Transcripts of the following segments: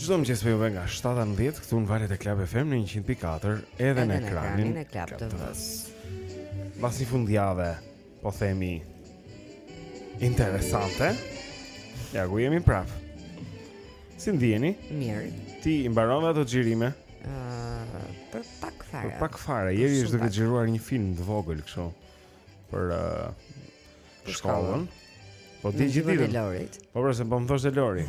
Çdo mëngjes me juve nga 7 në 10 këtu në valët e Club FM në 100.4 edhe në ekranin e Club TV-s. Pas një fundjave, po themi interesante. Ja ku jemi prap. Si ndiheni? Mirë. Ti i mbarove ato xhirime? Ëh, uh, për pak fare. Për pak fare. Jeri është duke xhiruar një film të vogël kështu. për uh, shkollën. Po ti gjithë ditën. Lori. Po pra se po më thoshte Lori.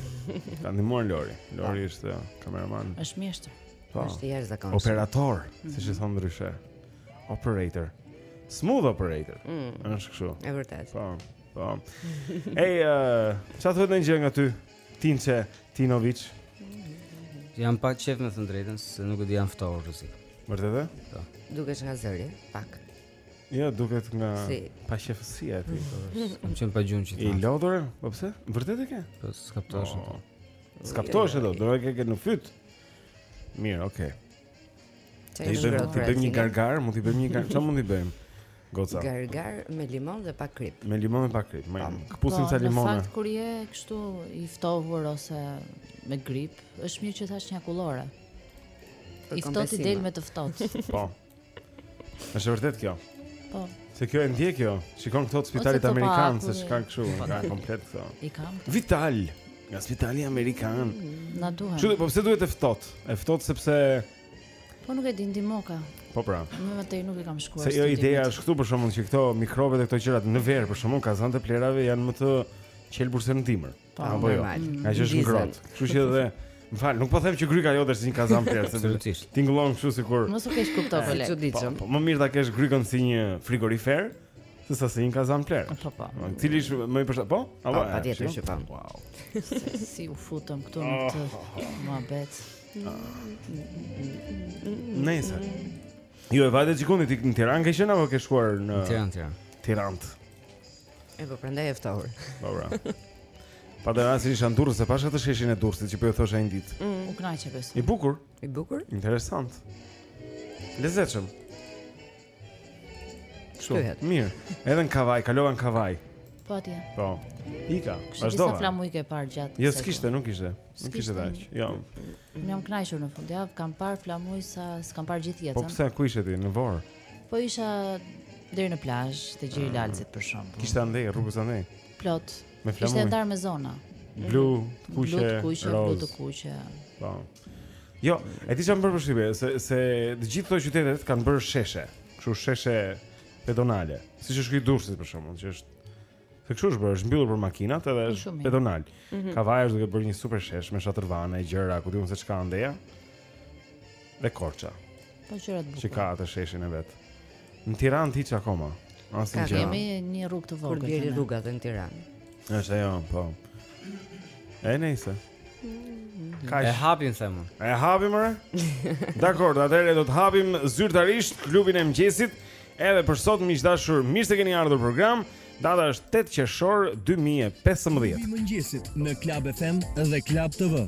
Ka ndihmuar Lori. Lori po. është kameraman. Është mjeshtër. Po. Është i jashtëzakonshëm. Operator, mm -hmm. siç e thonë ndryshe. Operator. Smooth operator. Mm. Është kështu. Është vërtet. Po. Po. Ej, uh, ça thotë ndonjë gjë nga ty? Tinçe Tinovic. Jam pa qejf me thënë të drejtën se nuk e di jam ftohur rrezik. Vërtetë? Po. Duket nga zëri, pak. Jo, duket nga si. paqejfësia e tij. Kam qenë pa gjumë ti. I lodhur, po pse? Vërtet e ke? Po s'kapton dot. Po. S'kapton dot, do e ke në fyt. Mirë, okay. T'i bëjmë t'i bëjmë një gargar, mund t'i bëjmë një gargar, çfarë mund t'i bëjmë? Goca. Gargarë me limon dhe pak kripë. Me limon dhe pak kripë. Më kapusin po, sa limona. Në fakt kur je kështu i ftohur ose me grip, është mirë që të hash një akullore. I ftohti del me të ftohtë. Po. Është e vërtetë kjo. Po. Se kjo e ndjek kjo. Shikon këto të spitalit amerikan se ç'ka kështu, ka komplet këto. I kam. Vital. Nga spitali amerikan. Na duhet. Çu, po pse duhet e ftohtë? E ftohtë sepse Po nuk e din ti motra. Po pra. Më tej nuk e kam çuar. Se jo ideja është kështu për shembull që këto mikrobet e këto gjërat në verë për shembull kazanët e plehrave janë më të qelbur se në dimër. Po, ah, po jo. normal. Jo. Ngaqë është ngrohtë. Kështu që edhe Më fal, nuk po them që gryka jote është si një kazan plehrash, sepse tingëllon kështu sikur. Mos u keqkupto po lek. Po, po, më mirë ta kesh grykën si një frigorifer, se sa si një kazan plehrash. Po, po. Cili është më i përshtat? Po? A po, patjetër që po. Wow. Si u futëm këtu në këtë oh. muhabet. Nëse. Ju e vajte weekend ti në Tiranë, ke qenë apo ke shkuar në Tiranë, Tiranë. Tiranë. E po prandaj je ftohur. Po pra. Pata rastin isha në Durrës, e pashë këtë sheshin e Durrësit që po ju thosha një ditë. Mm. U kënaqe besoj. I bukur. I bukur. Interesant. I lezetshëm. Shumë, mirë. Edhe në Kavajë, kalova në Kavajë. Po atje. Po. Ika. Kush e di sa flamuj ke parë gjatë. Jo, s'kishte, nuk kishte. Nuk kishte dhe aq. Jo. Unë jam kënaqur në fundjavë, kam parë flamuj sa s'kam parë gjithë jetën. Po pse, ku ishe ti, në Vorë? Po isha deri në plazh te Gjiri i. Lalzit për shembull. Kishte andej rrugës andej. Plot. Me flamuj. Ishte ndarë me zona. Blu, të kuqe, blu, të kuqe, blu, të kuqe. Po. Jo, e di ça më bën përshtypje, se se të gjithë këto qytetet kanë bërë sheshe, kështu sheshe pedonale. Siç është ky i Durrësit për shembull, që është Se kështu është bërë, është mbyllur për makinat edhe është pedonal. Mm -hmm. Kavaja është duke bërë një super shesh me shatërvane e gjëra, ku di unë se ç'ka andeja. Dhe Korça. Po qërat bukur. Që ka atë sheshin e vet. Në Tiranë ti hiç akoma. Asnjë gjë. Kemi një rrugë të vogël. Kur bjerë rruga në Tiranë. Është ajo, po. E nejse. Kash. E hapim them. E hapim ore. Dakord, atëherë do të hapim zyrtarisht klubin e mëngjesit. Edhe për sot miq të dashur, mirë se keni ardhur në program. Data është 8 qershor 2015. Klubi i mëngjesit në Club FM dhe Club TV.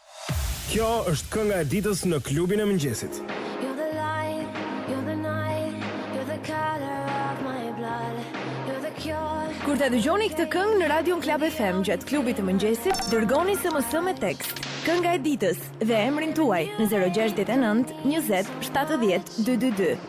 Kjo është kënga e ditës në klubin e mëngjesit. Kur ta dëgjoni këtë këngë në Radio Club FM gjatë klubit të mëngjesit, dërgoni SMS me tekst Kënga e ditës dhe emrin tuaj në 069 20 70 222.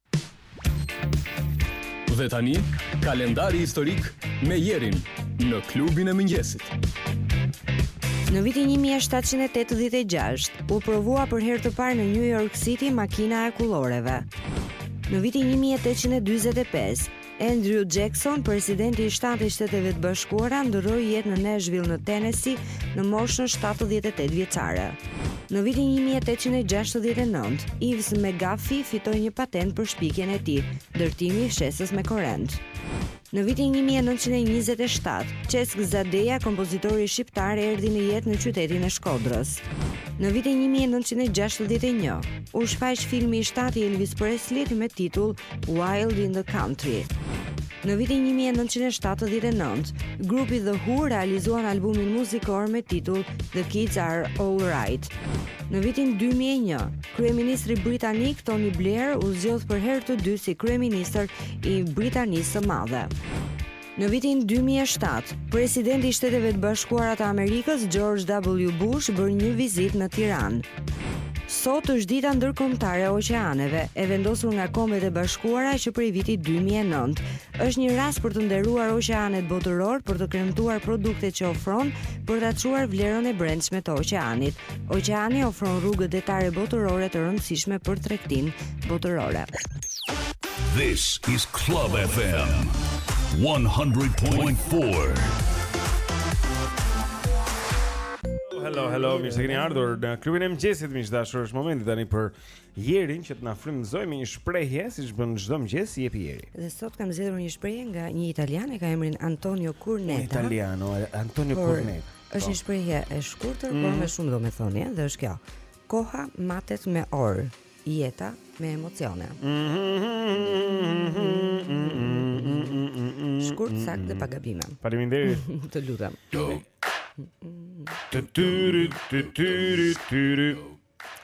Dhe tani, kalendari historik me Jerin në klubin e mëngjesit. Në vitin 1786, u provua për herë të parë në New York City makina e akulloreve. Në vitin 1845, Andrew Jackson, presidenti i shtatë i Shteteve të Bashkuara, ndërroi jetë në Nashville në Tennessee në moshën 78 vjeçare. Në vitin 1869, Ives McGaffey fitoi një patent për shpikjen e tij, ndërtimi i fshesës me korrent. Në vitin 1927, Çesk Zadeja, kompozitori shqiptar, erdhi në jetë në qytetin e Shkodrës. Në vitin 1961, u shfaq filmi i shtatë i Elvis Presley-t me titull Wild in the Country. Në vitin 1979, grupi The Who realizuan albumin muzikor me titull The Kids Are Alright. Në vitin 2001, kryeministri britanik Tony Blair u zgjodh për herë të dytë si kryeministër i Britanisë së Madhe. Në vitin dy mijë e shtatë, presidenti i Shteteve të Bashkuara të Amerikës, George W. Bush, bëri një vizitë në Tiranë. Sot është dita ndërkombëtare e oqeaneve, e vendosur nga Kombet e Bashkuara që prej vitit dy mijë e nëntë. Është një rast për të nderuar oqeanet botërorë, për të kremtuar produktet që ofron, për ta çmuar vlerën e brendshme të oqeanit. Oqeani ofron rrugët detare botërore të rëndësishme për tregtinë botërore. This is Club FM 100.4. Hello, hello, mirë se keni ardhur në klubin e mëngjesit, miq të dashur. Është momenti tani për Jerin që të na frymëzojë me një shprehje, siç bën çdo mëngjes, si jepi Jeri. Dhe sot kam zgjedhur një shprehje nga një italian e ka emrin Antonio Curnetta. Italiano, Antonio Curnetta. Është një shprehje e shkurtër, mm. por mhm. me shumë domethënie dhe është kjo. Koha matet me orë, jeta me emocione. Shkurt, saktë dhe pa gabime. Faleminderit. Të lutem. Të tyri, të tyri, tyri.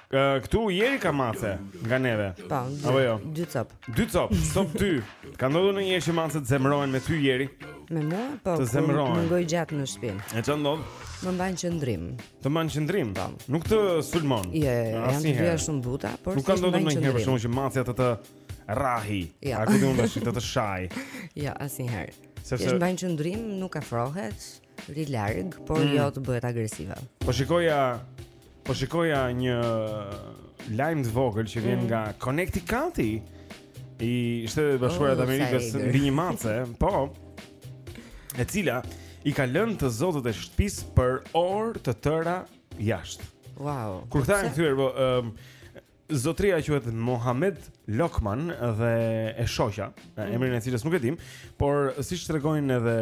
Këtu Jeri ka mace nga neve. Po, apo jo? Dy copë. Dy copë, copë ty. Ka ndodhur ndonjëherë macet të zemrohen me ty Jeri? Me mua, po. Të zemërohen. Mungoj gjatë në shtëpi. E ça ndodh? Më mbajnë qëndrim. Të mbajnë qëndrim? Po. Nuk të sulmon. Jo, jo, jo janë të dyja shumë të buta, por nuk ka ndodhur ndonjëherë për shkak që macja të të rrahi. Ja. A ku do të shit të të shaj? Jo, asnjëherë. Sepse mban qëndrim, nuk afrohet. Rri larg, por mm. jo të bëhet agresive. Po shikoja po shikoja një lajm të vogël që vjen mm. nga Connecticut i Shteteve të Bashkuara të oh, Amerikës mbi një mace, po e cila i ka lënë të zotët e shtëpisë për orë të tëra jashtë. Wow. Kur këta janë kthyer, po, ëm, um, Zotëria quhet Mohamed Lokman dhe e shoqja, mm. emrin e cilës nuk e dim, por siç tregojnë edhe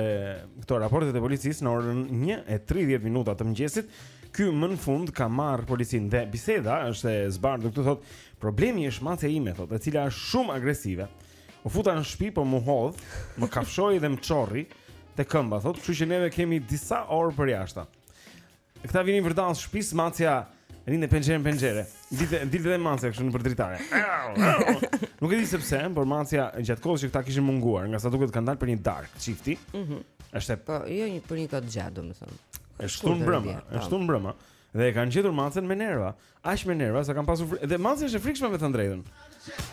këto raportet e policisë në orën 1:30 minuta të mëngjesit, ky më në fund ka marrë policinë dhe biseda është e zbardhur këtu thotë, problemi është macja ime thotë, e cila është shumë agresive. U futa në shtëpi po m'u hodh, më kafshoi dhe më çorri te këmba thotë, kështu që neve kemi disa orë përjashta. Këta vinin përqark shpisë, macja rrinte penxhere në penxhere. Dilte, dilte dhe macja kështu nëpër dritare. Nuk e di se pse, por macja gjatë kohës që këta kishin munguar, nga sa duket kanë dalë për një darkë çifti. Mhm. Mm është e... Po, jo një për një kohë të gjatë, domethënë. E shtunë mbrëma, e shtunë mbrëma. Dhe e kanë gjetur macën me nerva. Aq me nerva sa kanë pasur frikë. Dhe macja është e frikshme me thënë të drejtën.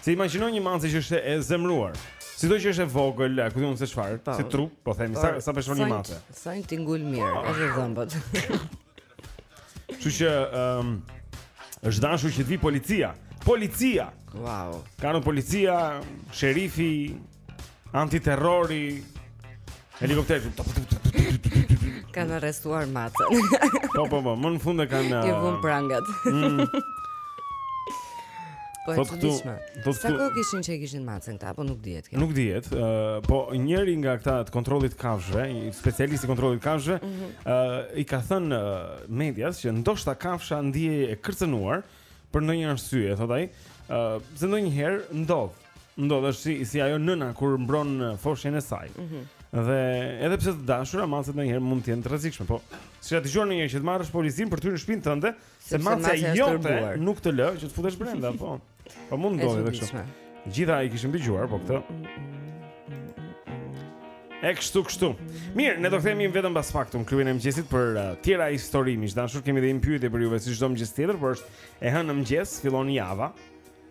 Se imagjino një mace që është e zemëruar. Sido që është e vogël, ku di unë se çfarë, po. si trup, po themi sa po, sa peshon një mace. Sa një tingul mirë, ah. është dhëmbët. Kështu që ëm um, është dashur që të vijë policia. Policia. Wow. Kanë policia, sherifi, Antiterrori Helikopter Kanë arrestuar macen Po, po, po, më në fund e kanë Iu vunë prangat mm. Po e të dishme Sa kohë kishin që e kishin macen këta, po nuk dihet Nuk dihet, uh, po njëri nga këta të kontrollit të kafshëve Specialisti i kontrollit të kafshëve mm -hmm. uh, I ka thënë uh, medias që ndoshta kafsha ndihej e kërcënuar Për ndonjë arsye, thotë ai uh, Se ndonjëherë ndodh ndodhesh si si ajo nëna kur mbron foshnjën e saj. Mm -hmm. Dhe edhe pse të dashura macet ndonjëherë mund të jenë të rrezikshme, po s'e kisha dëgjuar ndonjëherë që të marrësh policinë për te shtëpinë tënde, se macja jote nuk të lë që të futesh brenda, po. Po mund të ndodhi edhe kështu. Gjitha i kishim dëgjuar, po këtë. Ekziston kështu. Mirë, ne do kthehemi vetëm pas pak në klubin e mëngjesit për uh, të tjera histori, miq të dashur, kemi dhe një pyetje për juve si çdo mëngjes tjetër, por është e hënë në mëngjes, fillon java.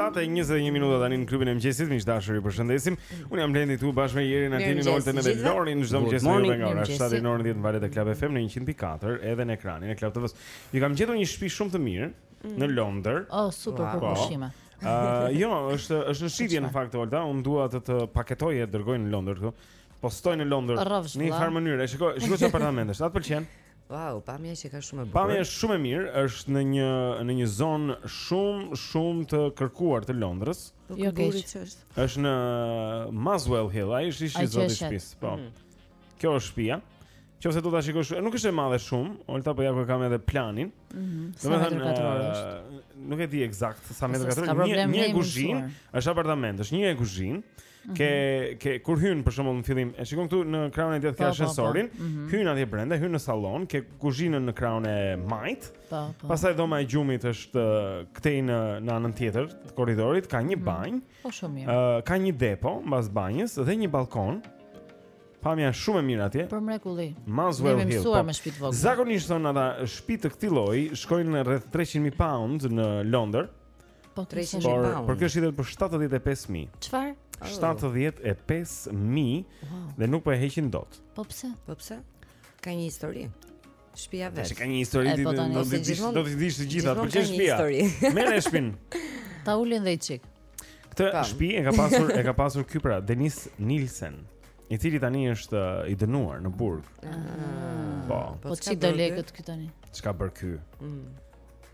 Shtatë e 21 minuta tani në klubin e mëngjesit, miq të dashur, ju përshëndesim. Unë jam Blendi këtu bashkë me Jerin, Altinin, Oltën dhe Lorin, çdo mëngjes me ju nga ora 7 deri në orën 10 në valët e Club FM në 100.4 edhe në ekranin e Club TV-s. Ju kam gjetur një shtëpi shumë të mirë mm. në Londër. Oh, super për po. pushime. Uh, jo, është është në shitje në fakt Olta, unë dua të të paketoj e dërgoj në Londër këtu. Postoj në Londër. Në një farë mënyrë, shikoj, shikoj çfarë apartamenti është. A të pëlqen? Wow, pamja që ka shumë e bukur. Pamja është shumë e mirë, është në një në një zonë shumë shumë të kërkuar të Londrës. Po, jo keq. Është në Muswell Hill, ai është ish i zoti i shtëpisë. Po. Mm. Kjo është shtëpia. Nëse do ta shikosh, nuk është e madhe shumë, Olta po ja ku e kam edhe planin. Mhm. Domethënë eh, nuk e di eksakt sa metra katrorë, një një kuzhinë, është apartament, është një kuzhinë. Mhm. Ke ke kur hyn për shembull në fillim, e shikon këtu në krahun e djathtë ke po, po, po. ashensorin, mhm. hyn atje brenda, hyn në sallon, ke kuzhinën në krahun e majtë. Po, po. Pastaj dhoma e gjumit është këtej në në anën tjetër të korridorit, ka një mhm. banjë. Po shumë mirë. Ë ka një depo mbas banjës dhe një balkon. Pamja shumë e mirë atje. Për mrekulli. Muswell Hill. Ne jemi mësuar me shtëpi të vogla. Zakonisht thonë ata shtëpi të këtij lloji shkojnë rreth 300.000 pound në Londër. Po 300 mijë pound. Por, por kjo shitet për 75 mijë. Çfarë? 75 mijë wow. dhe nuk po e heqin dot. Po pse? Po pse? Ka një histori. Shpia vetë. Ta dish ka një histori, ti po do të dish, do të dish të gjitha, por ç'është shpia? Merre shpinë. Ta ulin dhe i çik. Këtë shpi e ka pasur e ka pasur ky pra Dennis Nilsen, i cili tani është uh, i dënuar në burg. Ah. Po. Po, po ç'i do lekët ky tani? Ç'ka bërë ky? Mm.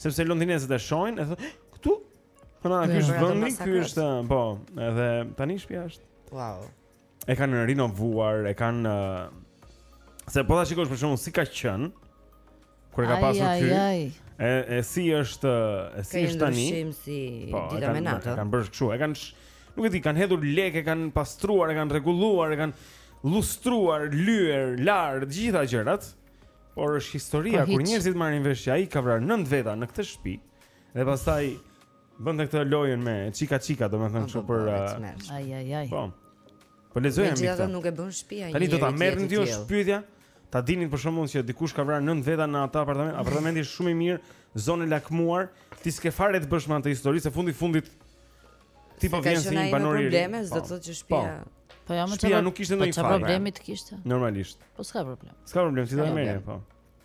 Sepse londinezët e shohin e thonë, "Këtu Po na ky është vendi, ky është, po, edhe tani shtëpia është. Wow. E kanë rinovuar, e kanë se po ta shikosh për shembull si ka qenë kur e ka pasur ky. E e si është, e si është tani? Si po, e kanë bërë kështu, kanë bërë kështu, e kanë nuk e di, kanë hedhur lekë, e kanë pastruar, e kanë rregulluar, e kanë lustruar, lyer, larë, të gjitha gjërat. Por është historia kur njerëzit marrin vesh që ai ka vrarë nëntë veta në këtë shtëpi dhe pastaj bënte këtë lojën me çika çika, domethënë kështu për ai ai ai. Po. Po lexojmë këtë. Megjithatë nuk e bën shtëpia ai. Tani do ta merrni ti është pyetja? Ta dinin për shembull që dikush ka vrarë nëntë veta në atë apartament, apartamenti është shumë i mirë, zonë e lakmuar, ti s'ke fare të bësh me atë histori se në fund të fundit Ti po vjen si një banor i ri. Ka probleme, s'do të po. thotë që shtëpia. Po. po jam më çfarë. nuk kishte po ndonjë fare. Çfarë problemi të kishte? Normalisht. Po s'ka problem. S'ka problem, ti do të merresh, po.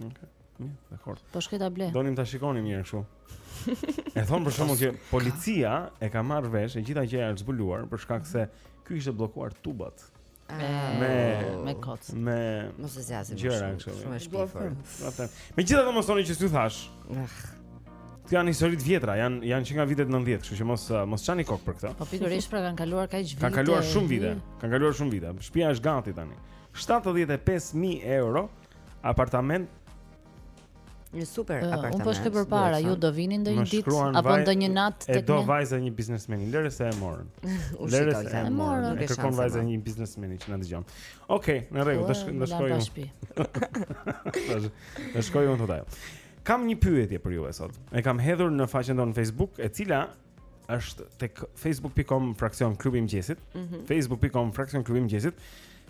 Okej. Mirë, dakor. Po shkoj ta blej. Donim ta shikonim këtë. E thonë për shembull që policia e ka marrë vesh e gjitha gjëja është zbuluar për shkak se i ishin bllokuar tubat. me me kot. Me mos e zgjasim. Gjëra kështu. Shumë e shpifur. Atë. Megjithatë mos thoni që s'ju thashë. Ah. Këto janë histori të vjetra, janë janë që nga vitet 90, kështu që mos uh, mos çani kokë për këtë. Po pikërisht pra kanë kaluar kaq vite. Kanë kaluar shumë vite. Kanë kaluar shumë vite. Shtëpia është gati tani. 75000 euro apartament Një super apartament. Unë po shkoj përpara, ju do vini ndonjë ditë apo ndonjë natë tek ne. E do vajza e një biznesmeni, lëre se e morën. Lëre se e morën. E kërkon vajza e një biznesmeni që na dëgjon. Okej, në rregull, do shkoj, do shkoj unë. Do shkoj unë thotë. Kam një pyetje për ju sot. E kam hedhur në faqen tonë në Facebook, e cila është tek facebook.com fraksion klubi i mëngjesit. Mm -hmm. facebook.com fraksion klubi i mëngjesit.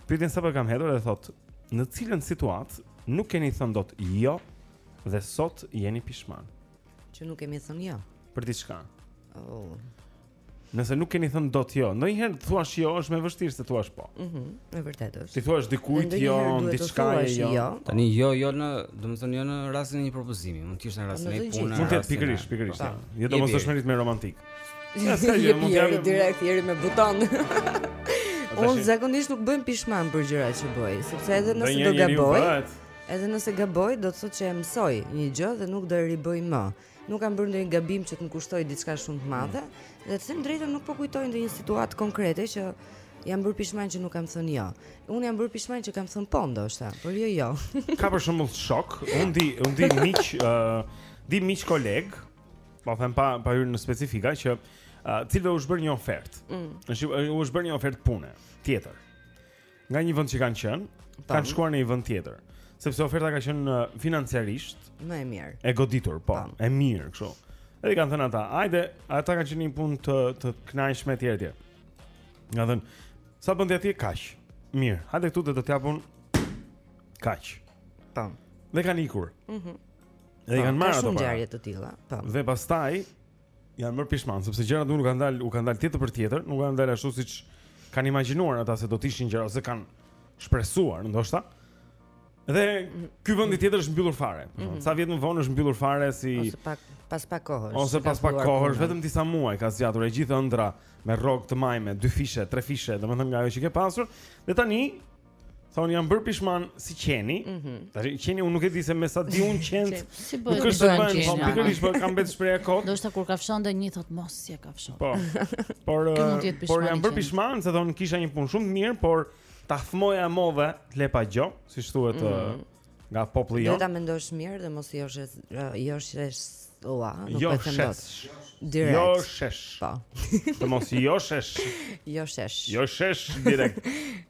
Pyetjen sapo e kam hedhur e thotë, në cilën situatë nuk keni thënë dot jo dhe sot jeni pishman? Që nuk kemi thënë jo. Për diçka. Oh. Nëse nuk keni thënë dot jo, ndonjëherë thuash jo është më vështirë se thuash po. Mhm. Mm E vërtetë është. T'i thuash dikujt jo, diçka jo. jo. Tani jo, jo në, domethënë jo në rastin e një propozimi, mund të ishte në rastin e një pune. Mund të jetë pikërisht, pikërisht. Po. Ja. Jo domosdoshmërisht me romantik. Ja, s'ka gjë, mund të jemi direkt jeri me buton. Unë zakonisht nuk bëhem pishman për gjëra që bëj, sepse edhe nëse do gaboj, edhe nëse gaboj do të thotë që e mësoj një gjë dhe nuk do e ribëj më. nuk kam bërë ndonjë gabim që të më kushtojë diçka shumë të madhe mm. dhe të them drejtën nuk po kujtoj ndonjë situatë konkrete që jam bërë pishman që nuk kam thënë jo. Unë jam bërë pishman që kam thënë po ndoshta, por jo jo. Ka për shembull shokë, unë di, unë di miq, ë, uh, di miq kolegë, po them pa pa hyrë në specifika që uh, të cilëve u është bërë një ofertë. Mm. Është u është bërë një ofertë pune tjetër. nga një vend që kanë qenë, kanë shkuar në një vend tjetër, sepse oferta ka qenë uh, financiarisht më e mirë. E goditur, po, Tam. e mirë kështu. Edhe kanë thënë ata, "Hajde, ata kanë qenë një punë të të kënaqshme etj etj." I ka thënë, "Sa bën ti kaq?" Mirë, hajde këtu do të japim kaq. Tam. Dhe kanë ikur. Mhm. Mm dhe kanë marrë ato para. Ka shumë të tilla. Tam. Dhe pastaj janë bërë pishman, sepse gjërat nuk kanë dalë, u kanë dalë tjetër për tjetër, nuk kanë dalë ashtu siç kanë imagjinuar ata se do të ishin gjërat ose kanë shpresuar, ndoshta. Dhe ky vendi tjetër është mbyllur fare. Mm -hmm. Ca vjet më vonë është mbyllur fare si ose pak pas pak kohësh. Ose pas pak kohësh, vetëm disa muaj ka zgjatur e gjithë ëndrra me rrogë të majme, dyfishe, trefishe, domethënë nga ajo që ke pasur. Dhe tani Thonë jam bërë pishman si qeni. Mm -hmm. Tash qeni unë nuk e di se me sa di unë qen. si bëj? Nuk e di si bën qeni. Po pikërisht po kam vetë shprehje kot. Do të kur kafshon dhe një thotë mos si e kafshon. Po. Por eh, por jam bër pishman se thonë kisha një punë shumë të mirë, por ta bëja move le pa gjë, siç thuhet mm -hmm. nga populli jo. Do ta mendosh mirë dhe mos i josh i josh ua, nuk jo e them dot. Direkt. Joshesh. Po. Të mos joshesh. Joshesh. Joshesh direkt.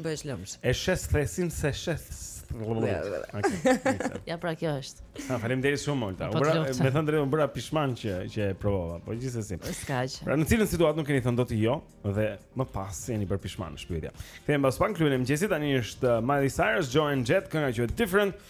Bëhesh lëmsh. E shes thesin se shes. Ja pra kjo është. Ha faleminderit shumë Olta. Po, po, me thënë të drejtën, u bëra pishman që që e provova, po gjithsesi. S'ka gjë. Pra në cilën situatë nuk keni thënë dot jo dhe më pas jeni bërë pishman është pyetja. Kthehem pas pak në klubin e mëngjesit, tani është uh, Miley Cyrus, Joan Jett, kënga quhet Different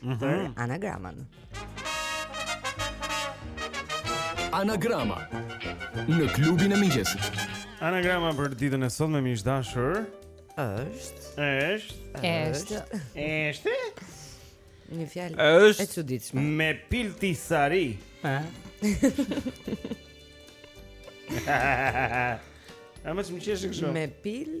mm -hmm. për anagramën. Anagrama në klubin e mëngjesit. Anagrama për ditën e sotme miq të dashur është është është është një fjalë e çuditshme. Me piltisari. Ha. A më shumë qesh kështu. Me pil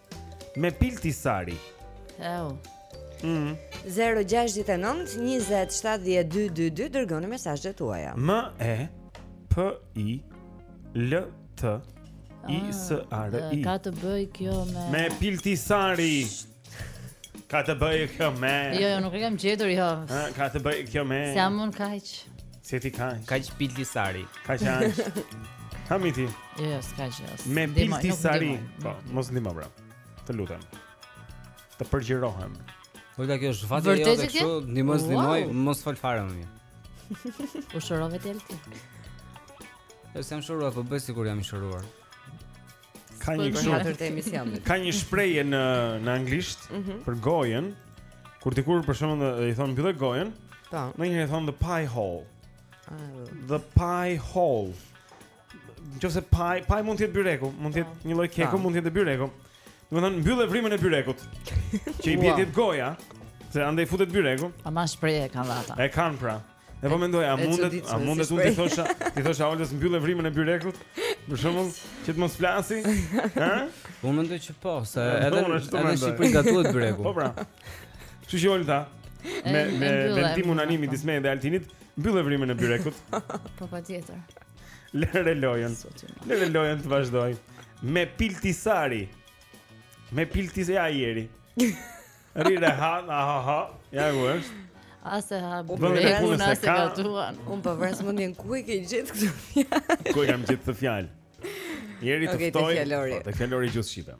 Me pilti sari. Oh. Mm. 0-6-9-20-72-22 Dërgoni mesazhet tuaja M e P i L t I ah, s a r i Ka të bëj kjo me Me pilti sari Ka të bëj kjo me Jo, jo, nuk e kam gjetur, jo Ka të bëj kjo me Se amon kaq Se ti kaq Kaq pilti sari Kaq kaq Hamiti Jo, jo, s'ka gjë. Me pilti sari. Po, mos ndihmo bra. Të lutem. Të përgjërohem. Olta kjo është fati jot kështu, ndihmo s'ndihmo, mos fol fare më mirë. U shërove ti Alti. Jo, s'jam shëruar, po bëj sikur jam i shëruar. Ka një po, kështu. Ka një shprehje në në anglisht mhm. për gojën. Kur dikujt për shembull i thonë mbylle gojën. Po. Domethënë i thonë the pie hole. The pie hole. Jo se pie, pie mund të jetë byreku, mund të jetë po. një lloj keku, mund të jetë byreku. Domethënë mbylle vrimën e byrekut. Që i bie të jetë goja, se andej futet byreku. Ama shprehje e kanë ata. E kanë pra. E po mendoj, a mundet, a mundet unë të thosha, t'i thosha Oltës mbylle vrimën e byrekut? Për shembull, që të mos flasë? Ë? Unë mendoj që po, se edhe edhe sipër gatuhet byreku. Po pra. Kështu që Olta me me vendim unanim i dismej dhe Altinit, mbylle vrimën e byrekut. Po patjetër. Lëre lojën. Lëre lojën të vazhdojë. Me piltisari. Me piltisë ja ieri. Ri rehat, ha ha ha. Ja ku është. Ase ha bërën, ase gatuan Unë po vras mundin ku e ke gjetur këtë fjalë Ku e kam gjetur këtë fjalë Jeri të ftoj Te fjalori Te fjalori i gjuhës shqipe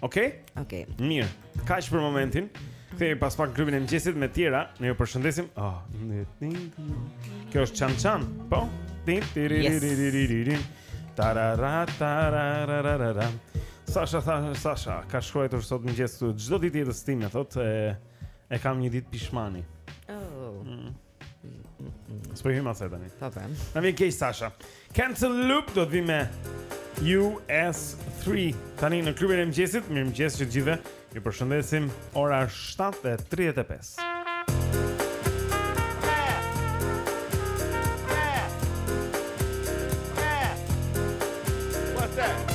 Okej? Okay? Okej. Okay. Mirë. Kaq për momentin? Kthehemi pas pak në klubin e mëngjesit me tjera. Ne ju përshëndesim. Oh, Kjo është çan çan. Po. Tin tiriririririririn. Tarara tarararara. Sasha tha Sasha, ka shkruar sot mëngjes çdo ditë të jetës time, thotë e e kam një ditë pishmani. Oh. Mm. S'po e gjejmë atë tani Tani Na vjen keq Sasha Cantaloop do të vijë me US3 Tani në klubin e mëngjesit Mirëmëngjesi që të gjithëve Ju përshëndesim Ora 7.35 Muzika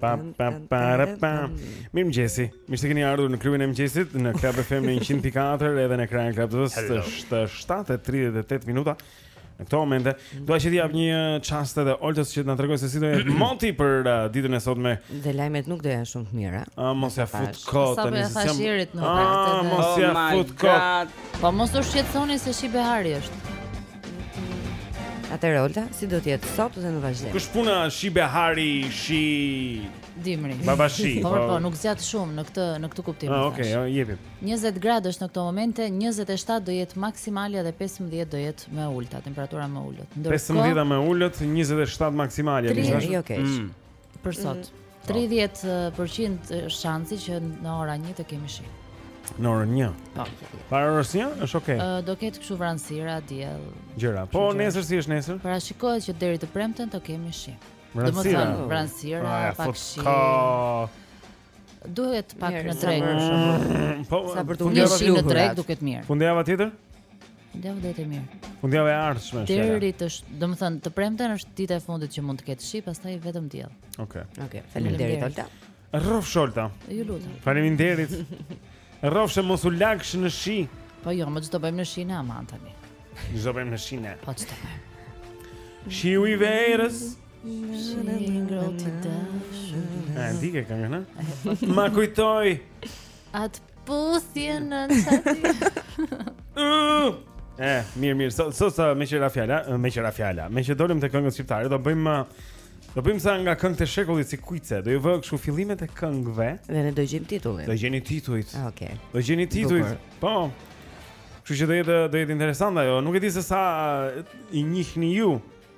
pa pa pa ra pa. Mirëmëngjesi. Mirë se keni ardhur në klubin e mëngjesit në Club FM në 100.4 edhe në ekranin e Club TV-s. Është 7:38 minuta. Në këto momente dua t'i jap një çast edhe Oltës që të na tregojë se si do jetë moti për uh, ditën e sotme. Dhe lajmet nuk do jenë shumë të mira. Ah, mos ja fut kot tani. Sapo ia thashë në atë. Ah, mos ia oh fut kot. Po mos u shqetësoni se shi behari është. Atëherë Olta, si do të jetë sot dhe në vazhdim? Ku është puna shi behari, shi dimri. Baba shi. Po, po, po, nuk zgjat shumë në këtë në këtë kuptim. Ah, okay, okay, jepim. 20 gradë është në këto momente, 27 do jetë maksimalja dhe 15 do jetë më e ulëta, temperatura më e ulët. Ndërkohë 15 më e ulët, 27 maksimalja, më thashë. Okej. Okay. Mm. Për sot. 30% mm, shansi që në ora 1 të kemi shi. Në orën 1. Po. Para orës 1 është okay. Ë do ketë kështu vranësira, diell. Gjëra. Po nesër si është nesër? Parashikohet që deri të premten të kemi shi. Vranësira. Domethënë vranësira, pak shi. Ka Duhet pak në drekë. Po, sa për të ulur në drekë duket mirë. Fundjava tjetër? Fundjava do të jetë mirë. Fundjava e ardhshme është. Deri të, domethënë, të premten është dita e fundit që mund të ketë shi, pastaj vetëm diell. Okej. Okay. Okej, okay, faleminderit Olta. Rrofsh Olta. Ju lutem. Faleminderit. Rrofsh e mos u lagsh në shi. Po jo, mo ç'do bëjmë në shi ne aman tani. Ç'do bëjmë në shi ne. Po ç'do. Shiu i verës Një ngrohtë të dashur. A di këtë këngën? Ma kujtoi. At puthje në çati. E, mirë, mirë, sot so, so, meqë ra fjala, meqë ra fjala, meqë dolëm te këngët shqiptare, do bëjmë, do bëjmë ca nga këngët e shekullit si quiz, se do ju vë këshu fillimet e këngëve. Dhe ne do gjejmë titullin. Do gjeni titujt. Ah, oke. Okay. Do gjeni titujt, po. Kështu që do jetë, do jetë interesante ajo, nuk e di se sa i njihni ju,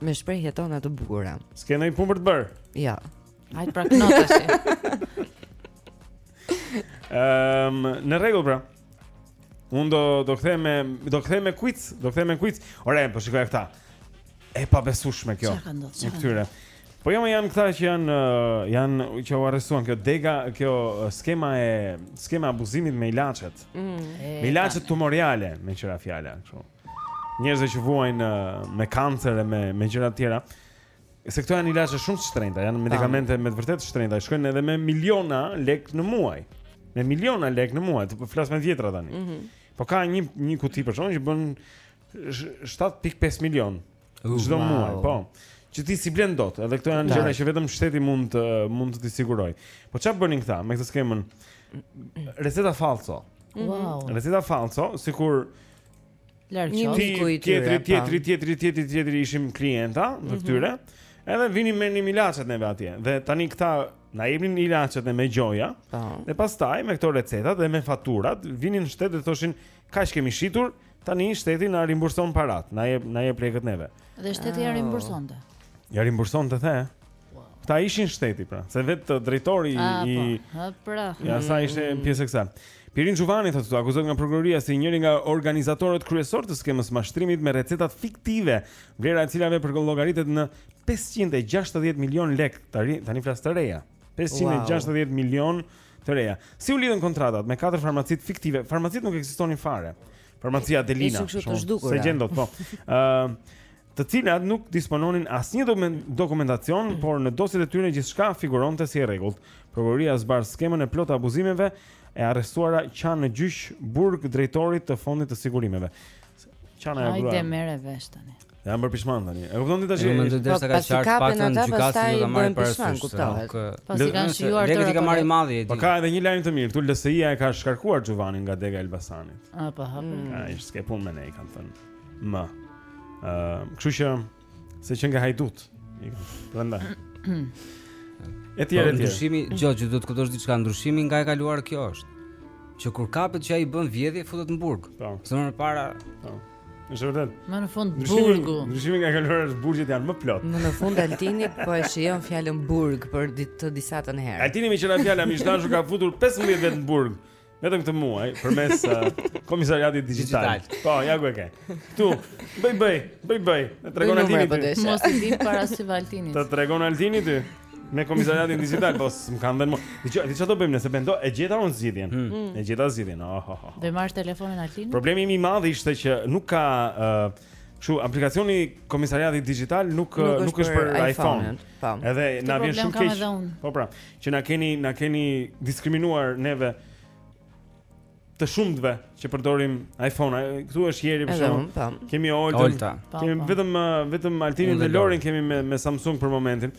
me shprehjet tona të bukura. S'ke ndonjë punë për të bërë? Jo. Hajt pra kënot tash. Ehm, um, në rregull pra. Unë do do kthehem me do kthehem me quiz, do kthehem me quiz. Ore, po shikoj këta. E pabesueshme kjo. Çfarë ndodh? Çfarë këtyre? Po jo, janë këta që janë janë që u arrestuan kjo dega, kjo skema e skema abuzimit me ilaçet. Mm. Me ilaçet tumoriale, meqë ra fjala kështu. Njerëzve që vuajnë me kancer e me me gjëra të tjera. Se këto janë ilaçe shumë të shtrenjta, janë medikamente me të vërtetë të shtrenjta, shkojnë edhe me miliona lek në muaj. Me miliona lek në muaj, të po flas me vjetra tani. Mm -hmm. Po ka një një kuti për shembull që bën 7.5 milion Çdo muaj, po. Që ti s'i blen dot, edhe këto janë gjëra që vetëm shteti mund të mund të t'i sigurojë. Po çfarë bënin këta me këtë skemën? Receta falso. Mhm. Wow. Receta falso, sikur Një miku i tjetri, tjetri, tjetri, tjetri, tjetri ishim klienta të mhm. këtyre. Mm -hmm. Edhe vinim e merrnim ilaçet neve atje Dhe tani këta na jepnin ilaçet neve gjoja po. Dhe pastaj me këto recetat dhe me faturat vinin në shtet dhe thoshin kaq kemi shitur Tani shteti na rimburson paratë, na jep na jep lekët neve. Dhe shteti ia ah. rimbursonte. Ia rimbursonte the. Këta ishin shteti pra, se vetë drejtori A, ah, i po. Ah, pra. Ja sa ishte pjesë e kësaj. Pjerin Xhuvani thotë se akuzohet nga prokuroria si njëri nga organizatorët kryesorë të skemës mashtrimit me recetat fiktive, vlera e cilave përllogaritet në 560 milion lekë. Tani flas të reja. 560 wow. milion të reja. Si u lidhën kontratat me katër farmacitë fiktive? Farmacitë nuk ekzistonin fare. Farmacia Delina, s'e gjen dot, po. Ëm, të cilat nuk dispononin asnjë dokumentacion, por në dosjet e tyre gjithçka figuronte si e rregullt. Prokuroria zbardh skemën e plotë të abuzimeve e arrestuara qan në gjyq burg drejtorit të fondit të sigurimeve. Qan ajo grua. Hajde merre vesh tani. Jam bërë pishman tani. E kupton ti tash? Unë mendoj derisa ka qarë fatin në gjykatë do ta marrin parasysh, kuptohet. Pasi kanë shijuar tërë. Lekët i ka marrë i madhi. Po ka edhe një lajm të mirë. Tu LSI-ja e ka shkarkuar Xhuvanin nga Dega e Elbasanit. Ah, po hap. Mm. Kaq ish, s'ke punë me ne, kanë thënë. M. Ëm, kështu që se qenka hajdut. Prandaj. Etj etj. Ndryshimi, Xhoxhi, do të kuptosh diçka ndryshimi nga e kaluara kjo është. Që kur kapet që ai bën vjedhje, futet në burg. Po. Se më parë. Po. Është vërtet. Më në fund burgu. Ndryshimi nga e kaluara është burgjet janë më plot. Më në fund Altini po e shijon fjalën burg për të disatën herë. Altini meqë e ka fjalën më të dashur ka futur 15 vet në burg. Vetëm këtë muaj përmes uh, komisariatit digital. Po, ja ku e ke. Ktu, bëj bëj, bëj bëj. Tregon Altini. Mos i di para syve Altinit. Të tregon Altini ty. Me komisariatin digital, po s'm kanë dhënë. Dëgjo, di çfarë do bëjmë me se bën, se e gjeta unë zgjidhjen. Hmm. Hmm. E gjeta zgjidhjen. Oh, oh, oh. Do i marrësh telefonin Altinit? Problemi më i madh ishte që nuk ka uh, Kështu, aplikacioni komisariati digital nuk nuk, nuk është për, për iPhone. Po. Edhe na vjen shumë keq. Po pra, që na keni na keni diskriminuar neve të shumtëve që përdorim iPhone. Këtu është Jeri për shembull. Po. Kemi Olta. Olta. Po, kemi po. vetëm uh, vetëm Altinin dhe Lorin kemi me, me Samsung për momentin.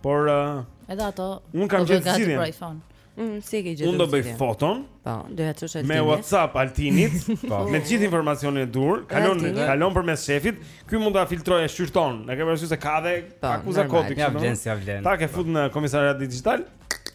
Por uh, edhe ato. Un kam gjetë zgjidhjen. Për iPhone. Mm, si e ke gjetur? Unë do bëj foton. Po, do ia çosh Altinit. Me WhatsApp Altinit, po. Me të gjithë informacionin e duhur, kalon Altini. kalon përmes shefit. Ky mund ta filtrojë e shqyrton. Ne kemi parasysh se ka dhe po, akuza kodi. Ia vlen, ia vlen. Tak e fut në komisariat digital.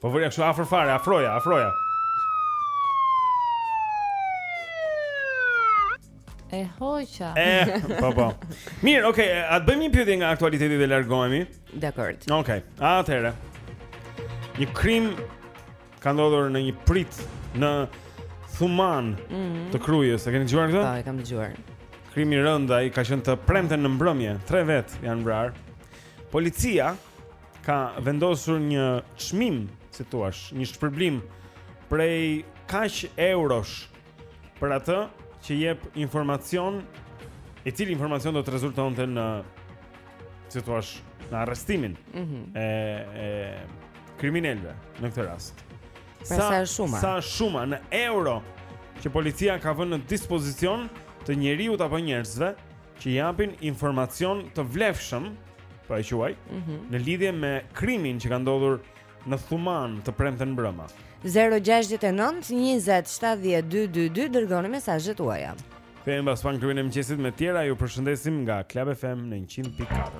Po vëre kështu afër fare, afroja, afroja. E hoqa. E, po po. Mirë, okay, a bëjmë një pyetje nga aktualiteti dhe largohemi? Dakor. Okej. Okay, Atëherë. Një krim ka ndodhur në një pritë në Thumanë mm -hmm. të Krujës. E keni dëgjuar këtë? Po, e kam dëgjuar. Krim i rëndë ai ka qenë të premten në mbrëmje, tre vet janë vrarë. Policia ka vendosur një çmim, si thua, një shpërblim prej kaq eurosh për atë që jep informacion i cili informacion do të rezultonte në si thua në arrestimin mm -hmm. e e kriminelëve në këtë rast. Pra sa është shuma? Sa është shuma në euro që policia ka vënë në dispozicion të njeriut apo njerëzve që japin informacion të vlefshëm, po e quaj, mm -hmm. në lidhje me krimin që ka ndodhur në Thumanë të premten mbrëma. 069 20 70 222 dërgoni mesazhet tuaja. Kthehemi pas pak në klubin e mëngjesit me të tjera. Ju përshëndesim nga Club FM në 100.4.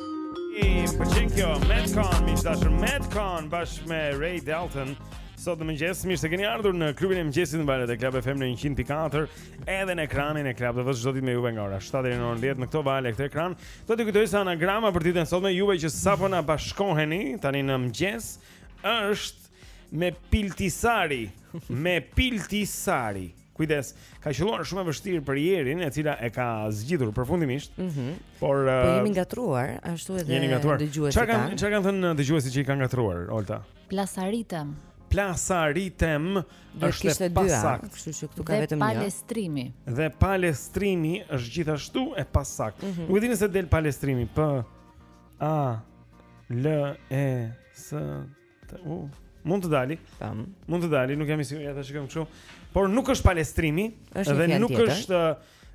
Kjo, Madcon, miq të dashur Madcon, bashkë me Ray Dalton Sot në mëngjes, mirë se keni ardhur në klubin e mëngjesit në valët e Club FM në 100.4 Edhe në ekranin e Club TV çdo ditë me juve nga ora 7 deri në orën 10 në këto vale këtë ekran. Do t'ju kujtoj se anagrama për ditën e sotme, juve që sapo na bashkoheni tani në mëngjes është me Piltisari, me Piltisari. Kujdes, ka qëlluar shumë e vështirë për Jerin e cila e ka zgjidhur përfundimisht mm -hmm. Por uh, po jemi ngatërruar, ashtu edhe jeni ngatërruar Ça kanë kanë thënë dëgjuesit që i kanë ngatërruar, Olta? Plasaritem Plasaritem Dhe është e pasaktë Kështu që këtu ka vetëm një Dhe palestrimi Dhe palestrimi është gjithashtu e pasaktë mm -hmm. Nuk e di nëse del palestrimi P A L E S Uh, mund të dali. Tam. Mund të dali, nuk jam i sigurt, ja ta shikojmë kështu. Por nuk është palestrimi është dhe nuk tjetër. është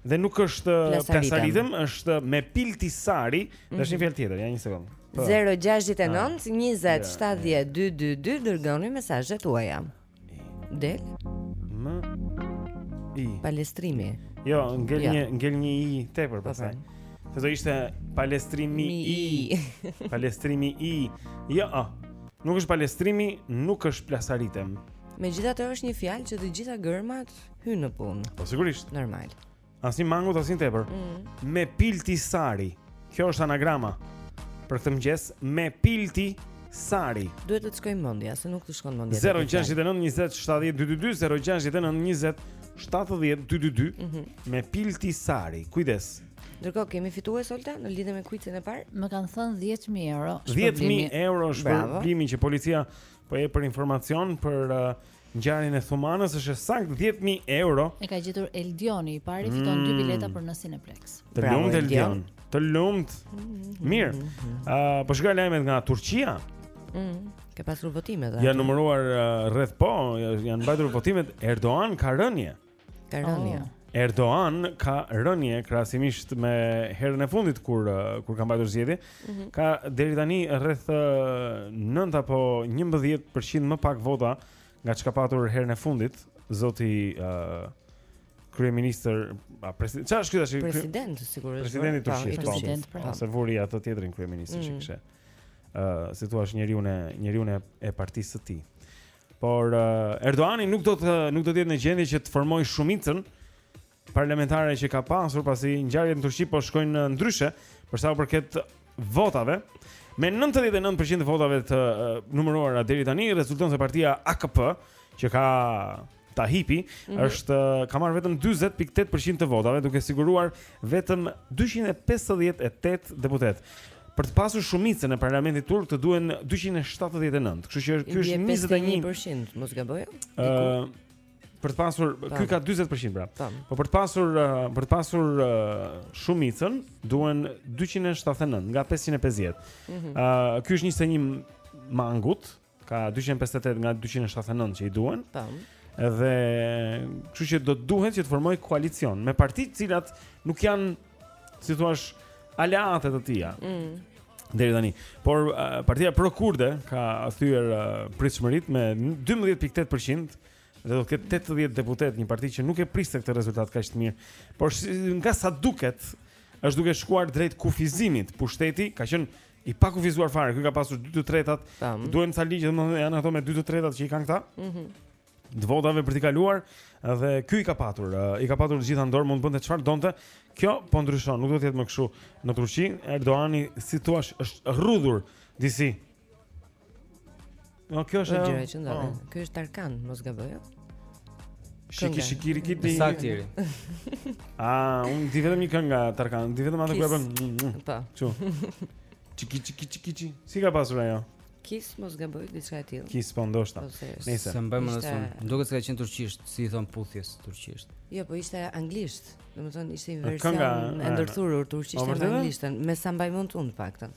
dhe nuk është plasaritem, është me pilti sari, mm -hmm. është një fjalë tjetër, ja një sekond. 069 20 70 222 dërgoni mesazhet tuaja. Del? M I Palestrimi. Jo, ngel një ngel një i tepër po, pastaj. Po. Se do ishte palestrimi i. Palestrimi i. Jo. Nuk është palestrimi, nuk është plasaritem. Megjithatë është një fjalë që të gjitha gërmat hyjnë në punë. Po sigurisht. Normal. Asnjë mangut, asnjë tepër. Mm. Me pilti sari. Kjo është anagrama. Për këtë mëngjes me pilti sari. Duhet të të shkojë mendja, se nuk të shkon mendja. 069 20 70 222 069 20 70 222 mm -hmm. me pilti sari. Kujdes. Ndërkohë kemi fitues Olta në lidhje me kuicin e parë. Më kanë thënë 10000 euro. 10000 euro shpërblimi që policia jep për informacion për uh, Ngjarjen e Thumanës është e saktë 10000 euro. E ka gjetur Eldioni, i pari fiton mm. dy bileta për në Cineplex. Të lumtë Eldion. Të lumtë. Mirë. Ëh, mm -hmm. uh, po shkojmë te lajmet nga Turqia. Ëh, mm, ka pasur votime dha. Janë numëruar uh, rreth po, janë mbajtur votimet. Erdogan ka rënie. Ka rënie. Oh. Erdogan ka rënie krahasimisht me herën e fundit kur kur ka mbajtur zgjedhje. Mm -hmm. Ka deri tani rreth 9 apo 11% më pak vota nga ç'ka patur herën e fundit zoti uh, kryeministër, a president, çfarë është ky tash? President, sigurisht. Presidenti po, i Turqisë, po. President, po. Se vuri atë tjetrin kryeministër që mm. kishte. Ë, si thua, njeriun e njeriun e partisë së tij. Por uh, Erdoani nuk do të nuk do të jetë në gjendje që të formojë shumicën parlamentare që ka pasur pasi ngjarjet në Turqi po shkojnë uh, ndryshe për sa u përket votave. Me 99% të votave të uh, numëruara deri tani rezulton se partia AKP që ka Tajipi mm -hmm. është uh, ka marrë vetëm 40.8% të votave duke siguruar vetëm 258 deputetë. Për të pasur shumicën e parlamentit turk të duhen 279, kështu që ky është 21%, mos gaboj? Ëh, për të pasur ky ka 40% pra. Po për të pasur për të pasur shumicën duhen 279 nga 550. Ëh, mhm. ky është 21 mangut, Ka 258 nga 279 që i duhen. Po. Edhe kështu që do të duhet që të formojë koalicion me parti të cilat nuk janë si thua aleate të tija. Mm. Deri tani. Por uh, partia pro kurde ka thyer uh, pritshmëritë me 12.8% dhe do të ketë 80 deputetë një parti që nuk e priste këtë rezultat kaq të mirë. Por nga sa duket, është duke shkuar drejt kufizimit. Pushteti ka qenë i pakufizuar fare. Ky ka pasur 2 të tretat. Duhen ca ligje, domethënë janë ato me 2 të tretat që i kanë këta. Mhm. Mm të votave për t'i kaluar dhe ky i ka patur, i ka patur gjitha në dorë mund të bënte çfarë donte. Kjo po ndryshon, nuk do të jetë më kështu në Turqi. Erdogani si thua është rrudhur disi No, kjo është gjëja që ndodh. Po. Ky është Tarkan, mos gaboj. Jo? Shiki shiki riki ti. Sa ti. Ah, unë di vetëm një këngë nga Tarkan, di vetëm atë ku e bën. Mm, mm. Po. Çu. Çiki çiki çiki çiki. Si ka pasur ajo? Kis mos gaboj diçka e tillë. Kis po ndoshta. Po, me sa mbaj mend unë, duket se ka qenë turqisht, si i thonë puthjes turqisht. Jo, po ishte anglisht. Domethënë ishte një version e ndërthurur turqisht dhe në anglisht, me sa mbaj mend unë të paktën.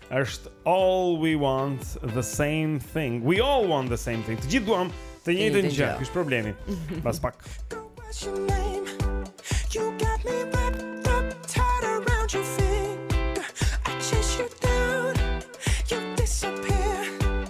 është all we want the same thing. We all want the same thing. Të gjithë duam të njëjtën gjë. Ky është problemi. Pas pak. You got me wrapped up tight around your finger. I chase you down. You disappear.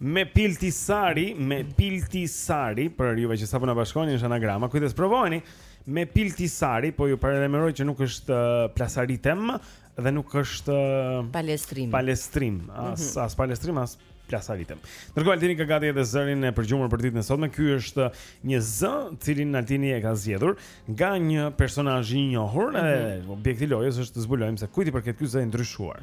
Me pilti sari, me pilti sari, për juve që sapo na bashkoheni është anagrama. Kujdes, provojeni. Me pilti sari, po ju paralajmëroj që nuk është uh, plasaritem dhe nuk është uh, palestrim. Palestrim, mhm. as mm -hmm. as palestrim, as plasaritem. Ndërkohë Altini ka gati edhe zërin e përgjumur për ditën e sotme. Ky është uh, një zë, të cilin Altini e ka zgjedhur nga një personazh i njohur, mm -hmm. edhe objekti i lojës është të zbulojmë se kujt i përket ky zë i ndryshuar.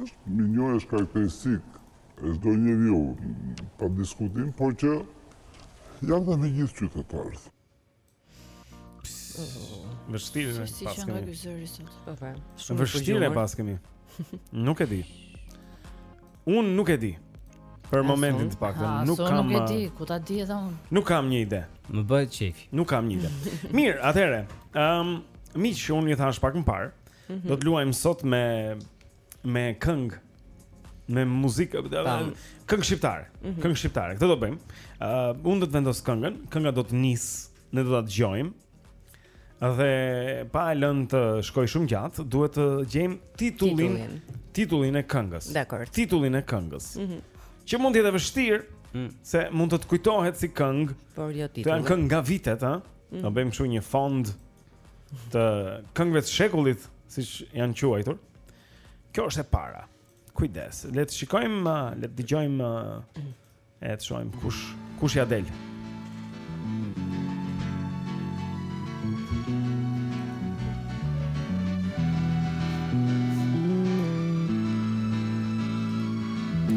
Është një një është karakteristikë e çdo njeriu pa diskutim, por që janë dhe të gjithë qytetarët. Vështirë në pas kemi. Po, po. Vështirë në pas kemi. Nuk e di. Unë nuk e di. Për momentin të paktën nuk kam. Nuk e di, ku ta di edhe unë. Nuk kam një ide. Më bëhet qejf. Nuk kam një ide. Mirë, atëherë, ëm, um, miq, unë ju thashë pak më parë. Mhm. Do të luajmë sot me me këngë me muzikë, këngë shqiptare. Mhm. Këngë shqiptare. Këtë do bëjmë. Ë, uh, unë do të vendos këngën, kënga do të nis, ne do ta dëgjojmë. Dhe pa e lënë të shkojë shumë gjatë, duhet të gjejmë titullin, titullin e këngës. Dakord. Titullin e këngës. Mhm. Mm që mund të jetë e vështirë, mm. se mund të të kujtohet si këngë, por jo titulli. Do jenë këngë nga vitet, ha? Mm. Do bëjmë kështu një fond të këngëve të shekullit, siç janë quajtur. Kjo është e para. Kujdes. Le të shikojmë, uh, le të dëgjojmë uh, e të shohim kush kush ia del.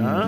Ha?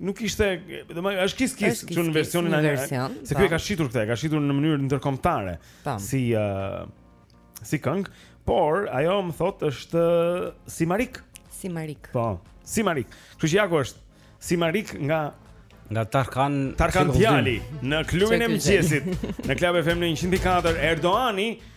Nuk ishte, do më, është kiss kiss në versionin e version. Se ky e ka po. shitur këtë, e ka shitur në mënyrë ndërkombëtare. Po. Si ë uh, si këngë, por ajo më thotë është Simarik. Simarik. Po, Simarik. Kështu që ja ku është. Simarik nga nga Tarkan Tarkan Djali në klubin e mëngjesit në Club FM 104 Erdoani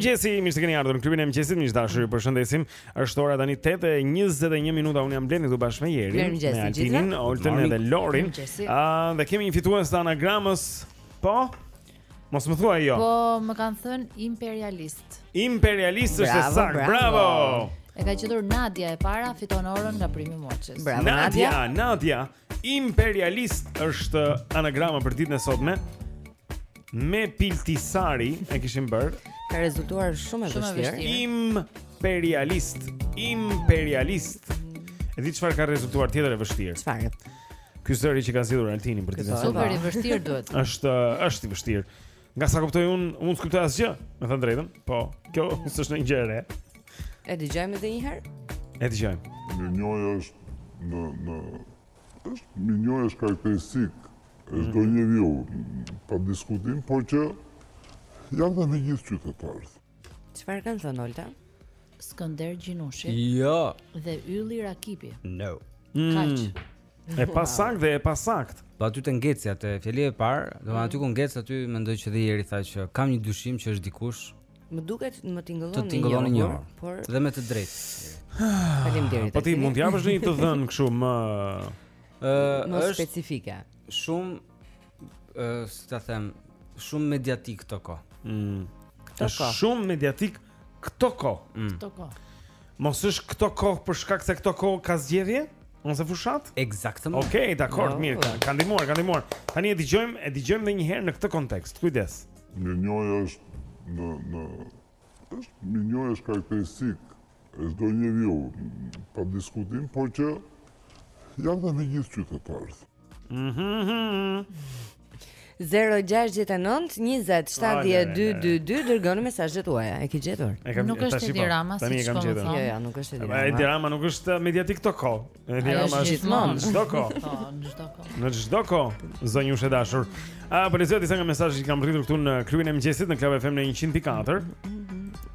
Mirëmëngjesi, mirë se keni ardhur në klubin e mëngjesit, miq të dashur ju përshëndesim është ora tani 8.21 minuta, unë jam Blendi këtu bashkë me Jerin, me Altinin, Oltën edhe Lorin Dhe kemi një fitues të anagramës Po? Mos më thuaj jo. Po më kanë thënë imperialist. Imperialist është e saktë. Bravo. E ka gjetur Nadia e para fiton orën nga primi Moçes. Bravo Nadia. Nadia, Nadia, imperialist është anagrama për ditën e sotme. Me Piltisari e kishim bërë. Ka rezultuar shumë e vështirë. Imperialist, imperialist. E di çfarë ka rezultuar tjetër e vështirë. Çfarë? Ky zëri që ka zgjedhur Altini për ditën e sotme. Super i vështirë duhet. Është është i vështirë. Nga sa kuptoj unë, unë s'kuptoj asgjë, me thënë të drejtën. Po, kjo s'është ndonjë gjë e re. E dëgjojmë edhe një herë? E dëgjojmë. Mirënjohja është në në është mirënjohja është karakteristikë e çdo mm. njeriu pa diskutim, por që janë dhe me gjithë qytetarët. Çfarë kanë thënë Olta? Skënder Gjinushi. Jo. Dhe Ylli Rakipi. No. Mm. Kaq. E pasaktë dhe e pasaktë. Po aty te ngecja te fjalia e parë, do aty ku ngec aty mendoj që dhe Jeri tha që kam një dyshim që është dikush. Më duket më tingëllon i njohur. Të tingëllon i njohur dhe me të drejtë. Faleminderit. Po ti mund të japësh një të dhënë kështu më ë është specifike. Shumë ë, si ta them, shumë mediatik këto kohë. Mm. Këto Është kohë. shumë mediatik këto kohë. Mm. Këto kohë. Mos është këto kohë për shkak se këto kohë ka zgjedhje? Ose fushatë? Eksaktësisht. Okej, dakord, Jo. mirë, ka, ka ndihmuar, ka ndihmuar. Tani e dëgjojmë, e dëgjojmë edhe një herë në këtë kontekst. Kujdes. Mirënjohja është në në Është milioner, është karakteristik, e çdo njeri, pa diskutim, por që janë dhe të gjithë qytetarët. Mhm, mhm. 0-6-9-27-12-2 Dërgoni mesazhet tuaja E ke gjetur Nuk është Edi Rama Tani e kam gjetur jo, jo, Nuk është Edi Rama Edi Rama nuk është mediatik të ko Edi Rama është në çdo kohë. Po, në çdo kohë. Në çdo kohë, zonjë e dashur. A po lexoj disa nga mesazhet që kanë mbërritur këtu në orën e mëngjesit në Club FM në 104.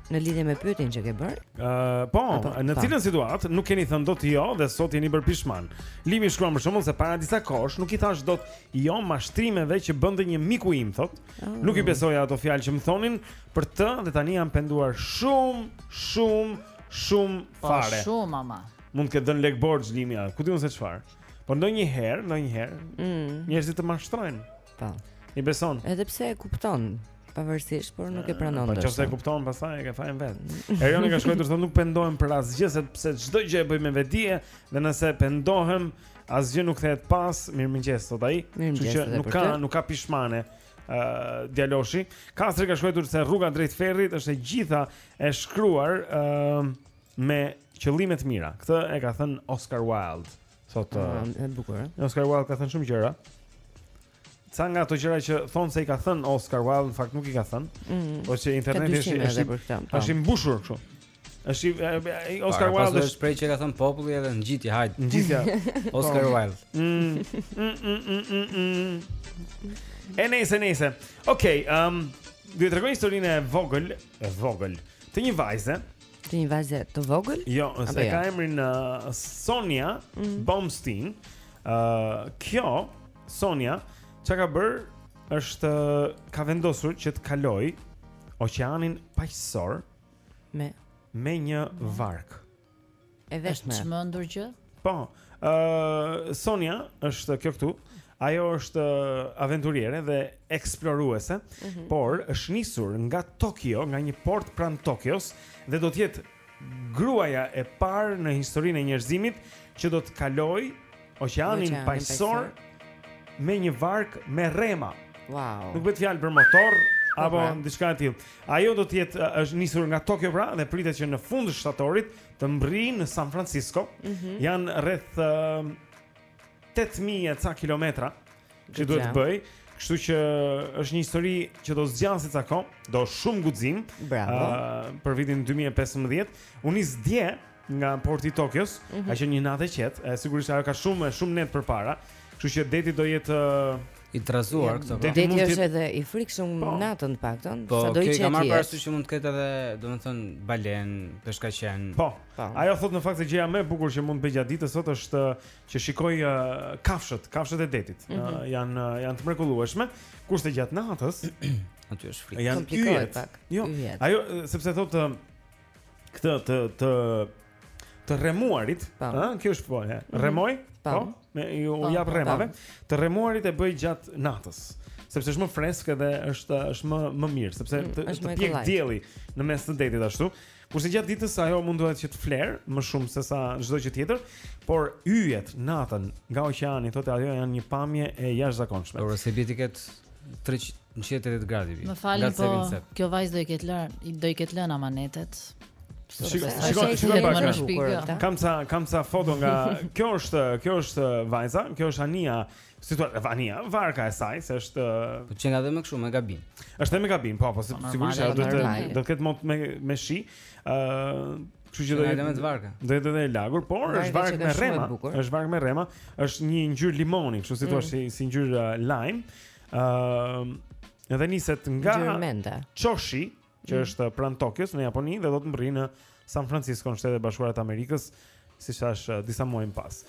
Në lidhje me pyetjen që ke bërë? Ë, uh, po, Apo, në cilën situatë nuk keni thënë dot jo dhe sot jeni bërë pishman. Limi shkruan për shembull se para disa kohësh nuk i thashë dot jo mashtrimeve që bënte një miku im thotë. Oh. Nuk i besoja ato fjalë që më thonin për të dhe tani jam penduar shumë, shumë, shumë po, fare. Po shumë ama. mund të ketë dhënë lek borxh Limi atë. Ku di unë se çfarë. Po ndonjëherë, ndonjëherë, mm. njerëzit të mashtrojnë. Po. I beson. Edhe pse e kupton, pavarësisht, por nuk e eh, pranon. Po kur e kupton pastaj e ka fajin vetë. Mm. Erioni ka shkruar se nuk pendohem për asgjë sepse çdo gjë e bëj me vetëdije dhe nëse pendohem, asgjë nuk kthehet pas, mirëmëngjes thotë ai. Kështu që nuk ka nuk ka pishmane. Uh, djaloshi Kastri ka shkruar se rruga drejt ferrit është e gjitha e shtruar uh, me qëllime të mira. Këtë e ka thënë Oscar Wilde. Thotë e mm, eh, bukur. Eh? Oscar Wilde ka thënë shumë gjëra. Ca nga ato gjëra që thonë se i ka thënë Oscar Wilde, në fakt nuk i ka thënë. Mm. Por që interneti është është po. është i mbushur kështu. Është Oscar Wilde është çfarë ka thënë populli edhe ngjitje, hajt. Ngjitja. Oscar po. Wilde. Mm, mm, e nejse, nejse. Okej, okay, um, ehm, dua të tregoj historinë e vogël, e vogël, të një vajze, Të një vajze të vogël? Jo, se jo? ka emrin uh, Sonja mm -hmm. Bomstein. Uh, kjo Sonja ça ka bërë është ka vendosur që të kalojë Oqeanin Paqësor me me një varkë. Edhe është çmendur gjë Po. Ë uh, Sonja është kjo këtu. Ajo është aventuriere dhe eksploruese, mm -hmm. por është nisur nga Tokio, nga një port pranë Tokios dhe do të jetë gruaja e parë në historinë e njerëzimit që do të kalojë Oqeanin Paqësor me një varkë me rrema. Wow. Nuk bëhet fjalë për motor po, apo pra. diçka e tillë. Ajo do të jetë është nisur nga Tokio pra dhe pritet që në fund të shtatorit të mbërrijë në San Francisco. Mm -hmm. Janë rreth uh, 8000 e ca kilometra që duhet të bëjë. Kështu që është një histori që do zgjasë ca kohë, do shumë guxim. Bravo. Uh, për vitin 2015, u nis dje nga porti i Tokios, mm -hmm. ka qenë një natë e qetë, e sigurisht ajo ka shumë shumë net përpara. Kështu që deti do jetë uh, i trazuar këtë kohë. Deti është edhe i frikshëm po. natën të paktën, po, sado i çetë. Po, kam marrë parasysh që mund të ketë edhe, domethënë, balen, peshkaqen. Po. po. Ajo thotë në fakt se gjëja më e bukur që mund të bëjë gjatë ditës sot është uh, që shikoj uh, kafshët, kafshët e detit. Mm -hmm. uh, janë uh, janë të mrekullueshme, kurse gjatë natës aty është frikë. Aty komplikohet pak. Jo. Ajo uh, sepse thotë uh, këtë të të të rremuarit, ë, po. kjo është fjalë. Mhm. Rremoj? Po. po. Me iu po, jap rremave. Të rremuarit e bëj gjatë natës, sepse është më fresk edhe është më më mirë, sepse mm, të, të pjek dielli në mes të detit ashtu. Kurse gjatë ditës ajo mundohet që të flerë më shumë sesa çdo gjë tjetër, por yjet natën nga oqeani thotë ajo janë një pamje e jashtëzakonshme. Por s'e bie ti këtë 300 Në e tetëdhjetë gradë Më falni po, kjo vajzë do i ketë lënë Do i ketë lënë amanetet Kam ca kam ca foto nga kjo është kjo është uh, vajza, kjo është Sonja, si thua ti Sonja, varka e saj, se është uh, Po që qenka edhe kështu me gabinë. Është edhe me gabinë, po, po, po sigurisht do të do të ketë mot me me shi. Ëh, uh, kështu që do të jetë varka. Do të jetë e lagur, por është varkë me rrema, është varkë me rrema, është një ngjyrë limoni, kështu si thua mm. si si ngjyrë lime. Ëm uh, dhe niset nga Çoshi, që mm. është pranë Tokios në Japoni dhe do të mbërrijë në San Francisco në Shtetet e Bashkuara të Amerikës, siç thashë uh, disa muaj më pas.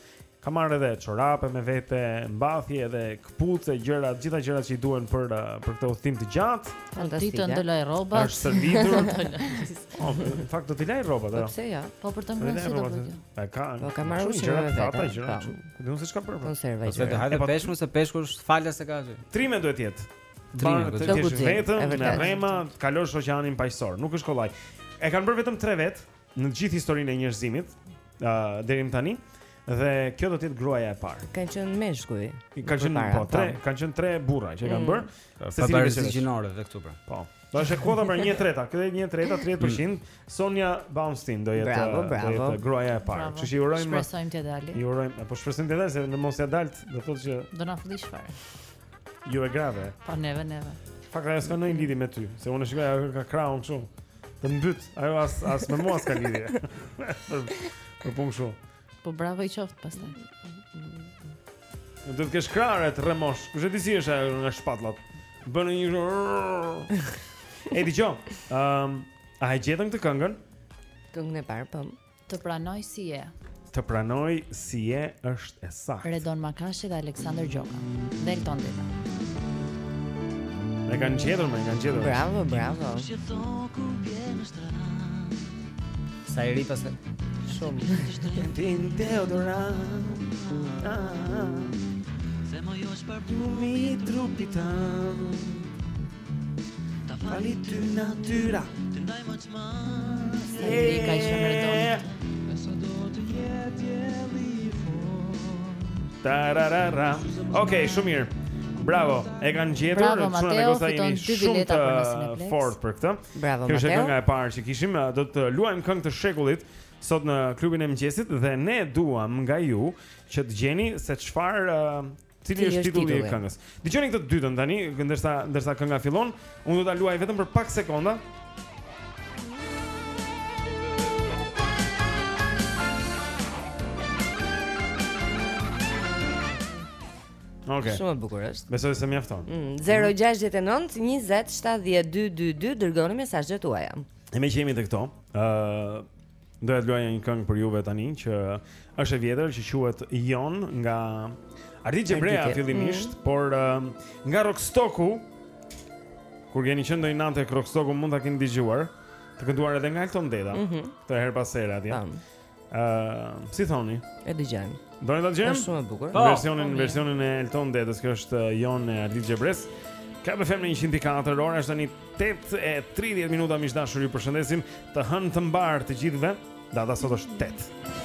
Ka marrë edhe çorape me vete, mbathje edhe këpucë, gjëra, të gjitha gjërat që i duhen për uh, për këtë udhëtim të gjatë. Fantastike. Ditën do lajë rrobat. Është servitur. Po, në fakt do t'i lajë rrobat, po, apo? Pse jo? Po për të ngrënë si do bëjë. Po ka. Po ka marrë ushqim me vete. Dhe unë s'e di ç'ka bërë. Konserva. Po se do hajë dhe peshkun se peshku është falas e ka aty. Trime duhet të jetë. Trime duhet të jetë vetëm me rrema, të kalosh oqeanin paqësor. Nuk është kollaj. E kanë bërë vetëm 3 vetë në gjithë historinë e njerëzimit, ë deri më tani. Dhe kjo do të jetë gruaja e parë. Kanë qenë meshkuj. Kanë qenë po, tre, po. kanë qenë tre burra që kanë mm. bërë. S'ka barazi gjinore dhe këtu pra. Po. Do të shkojë për 1/3, këtë 1/3, 30%. Sonja Baumstein do jetë bravo, bravo. do jetë gruaja e parë. Kështu që i urojmë. Shpresojmë të dalë. I urojmë, po shpresojmë të dalë se në mos ia daltë, do thotë që do na fëlliqë fare. Juve grave. Po neve, neve. Fakt ajo s'ka ndonjë lidhje me ty, se unë shikoj ajo ka krahun kështu. Të mbyt, ajo as as me mua s'ka lidhje. Po punë kështu. Po bravo i qoftë pastaj. Do të kesh krahë të rremosh. Kush e di si është ajo nga shpatllat? Bënë një Edi Gjo, um, A e gjetën këtë këngën? Këngën e parë, po. Të pranoj si je. Të pranoj si je është e saktë. Redon Makashi dhe Aleksandër Gjoka. Dhe Elton Deda. E kanë gjetur, më kanë gjetur. Bravo, bravo. Sa i ri paske. Shumë. Tin deodorant. Ah, ah, ah. Se më josh parfumi i trupit tënd Ta fali ty natyra Të ndaj më të marë Se e di ka i shumë rëdonë Dhe sa do të jetë jeli i forë Tararara Okej, shumë mirë Bravo, e kanë gjetur Bravo, Mateo, fiton dy bileta për në Cineplexx. Të fortë për këtë Bravo, Mateo Kjo ishte kënga e parë që kishim Do të luajmë këngë të shekullit Sot në klubin e mëngjesit Dhe ne duam nga ju Që të gjeni se çfarë Cili është titulli i këngës? Dëgjoni këtë të dytën tani, ndërsa ndërsa kënga fillon, unë do ta luaj vetëm për pak sekonda. Okay. Shumë e bukur është. Besoj se mjafton. Mm, 069 20 70 222 dërgoni mesazhet tuaja. Ne mirë jemi te këto. Ëh, uh, Doja të luaja një këngë për juve tani që është e vjetër që quhet Jon nga Ardit Gjebrea fillimisht, mm. por uh, nga Rockstocku kur keni qenë ndonjë natë tek Rockstocku mund ta keni dëgjuar, të kënduar edhe nga Elton Deda. Mm -hmm. Herë pas here atje. Ëm. Uh, si thoni? E dëgjojmë. Doni ta dëgjojmë. Është shumë e bukur. Po. Versionin po, versionin e Elton Dedës, kjo është uh, Jon e Ardit Gjebresë. Club FM 104, ora është tani 8:30 minuta miq të dashur ju përshëndesim të hënë të mbarë të gjithëve. Data sot është 8.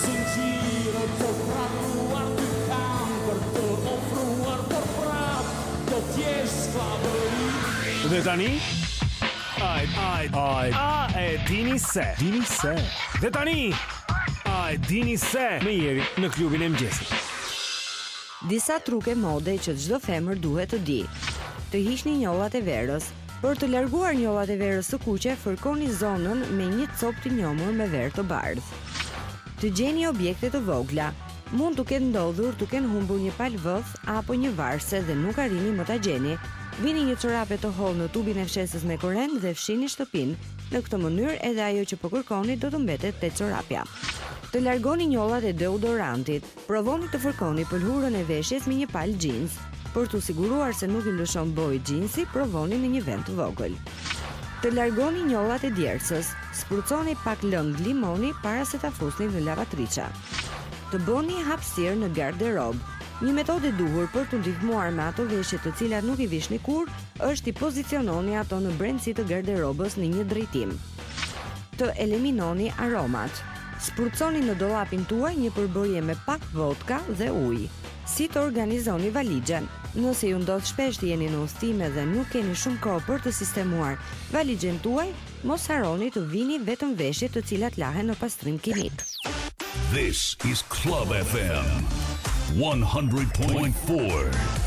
Zinxhirët të praruar ty kanë për të ofruar por prap do të jesh skllavëri. Dhe tani? Ajt, ajt, ajt, a e dini se? Dini se? Dhe tani? A e dini se? Me Jerin në klubin e mëngjesit. Disa truke mode që çdo femër duhet të di. Të hiqni njollat e verës. Për të larguar njollat e verës së kuqe, fërkoni zonën me një copë të njomur me verë të bardhë. Të gjeni objekte të vogla. Mund t'u ketë ndodhur t'u kenë humbur një palë vëthë apo një varëse dhe nuk arrini më ta gjeni. Vini një çorape të hollë në tubin e fshesës me korrent dhe fshini shtëpinë. Në këtë mënyrë edhe ajo që po kërkoni do të mbetet te çorapja. Të largoni njollat e deodorantit. Provoni të fërkoni pëlhurën e veshjes me një palë xhins. Për t'u siguruar se nuk i lëshon bojë xhinsi, provoni në një vend të vogël. Të largoni njollat e djersës. Spruconi pak lëng limoni para se ta fusni në lavatriçe. Të bëni hapësirë në garderobë. Një metodë e duhur për t'u ndihmuar me ato veshje të cilat nuk i vishni kurrë është t'i poziciononi ato në brendësi të garderobës në një drejtim. Të eliminoni aromat. Spruconi në dollapin tuaj një përbërje me pak vodka dhe ujë. Si të organizoni valixhen. Nëse ju ndodh shpesh të jeni në udhëtime dhe nuk keni shumë kohë për të sistemuar valixhen tuaj, mos harroni të vini vetëm veshjet të cilat lahen në pastrim kimik. This is Club FM 100.4.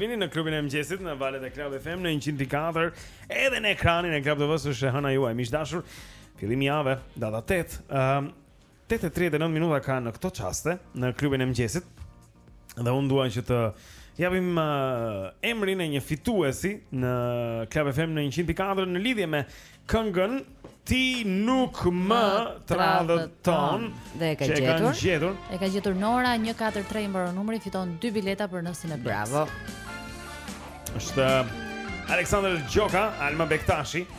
vini në klubin e mëngjesit në valët e Club FM në 100.4 edhe në ekranin e Club TV-s është e hëna juaj miq të dashur fillim jave data 8 ëm um, Tetë e tridhjetë e nëntë minuta ka në këto çaste në klubin e mëngjesit. Dhe unë dua që të japim uh, emrin e një fituesi në Club FM në 100.4 në lidhje me këngën Ti nuk më tradhton Dhe e ka gjetur E ka gjetur Nora 143 mbaron numri Fiton 2 bileta për në Cineplex Bravo është uh, Aleksandr Gjoka, Alma Bektashi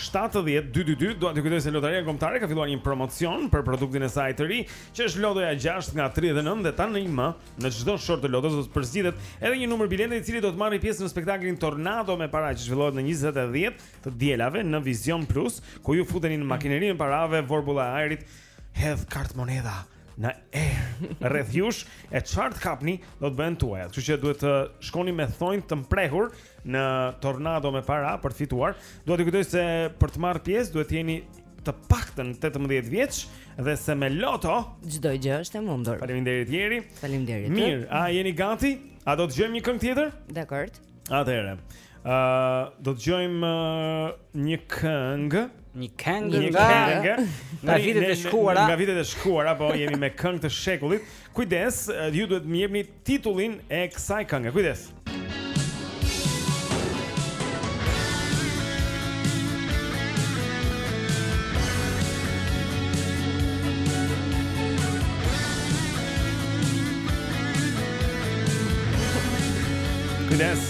70 222 dua t'ju kujtoj se Lotaria Kombëtare ka filluar një promocion për produktin e saj të ri, që është lotoja 6 nga 39 dhe tani më në çdo short të lotos do të përzgjidhet edhe një numër bilete i cili do të marrë pjesë në spektaklin Tornado me para që zhvillohet në 20:10 të dielave në Vision Plus, ku ju futeni në makinerinë e parave, vorbulla e ajrit, hedh kartëmonedha në ajër rreth jush e çfarë të kapni do të bëhen tuajat. Kështu që duhet të shkoni me thonj të mprehur në tornado me para për të fituar. Dua t'ju kujtoj se për të marrë pjesë duhet të jeni të paktën 18 vjeç dhe se me loto çdo gjë është e mundur. Faleminderit Jeri. Faleminderit. Mirë, a jeni gati? A do të dëgjojmë një këngë tjetër? Dakor. Atëherë. Uh, do të dëgjojmë uh, një këngë Një këngë nga, nga, nga vitet e shkuara Nga vitet e shkuara, po jemi me këngë të shekullit Kujdes, ju duhet të më jepni titullin e kësaj kënge Kujdes Kujdes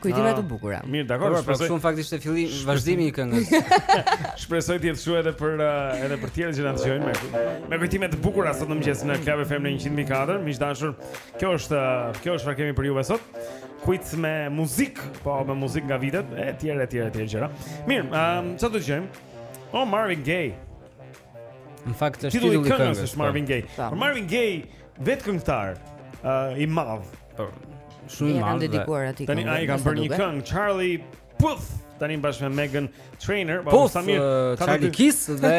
Kujtime të bukura. Mirë, dakor. Por pra, në fakt ishte fillim, vazhdimi i këngës. Shpresoj të jetë kështu edhe për uh, edhe për tjerë që na dëgjojnë me me kujtime të bukura sot në mëngjes në Club FM 104. Miq dashur, kjo është uh, kjo është çfarë kemi për ju sot. Quiz me muzikë, po me muzikë nga vitet e tjera e tjera e tjera gjëra. Mirë, um, çfarë do të dëgjojmë? Oh, Marvin Gaye. Në fakt është titulli i këngës është po. Marvin Gaye. Po. Por Marvin Gaye vet këngëtar uh, i madh. Po. Shumë i madh. Dedikuar atij. Tani ai ka bërë një këngë Charlie Puth. Tani bashkë me Meghan Trainor, po sa mirë. Uh, Charlie Kiss dhe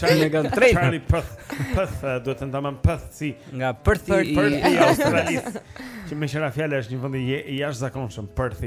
Charlie Meghan Trainor. Charlie Puth. Puth uh, do të ndajmë Puth si nga Perth i Australisë. Që meqë ra fjala është një vend i jashtëzakonshëm Perth.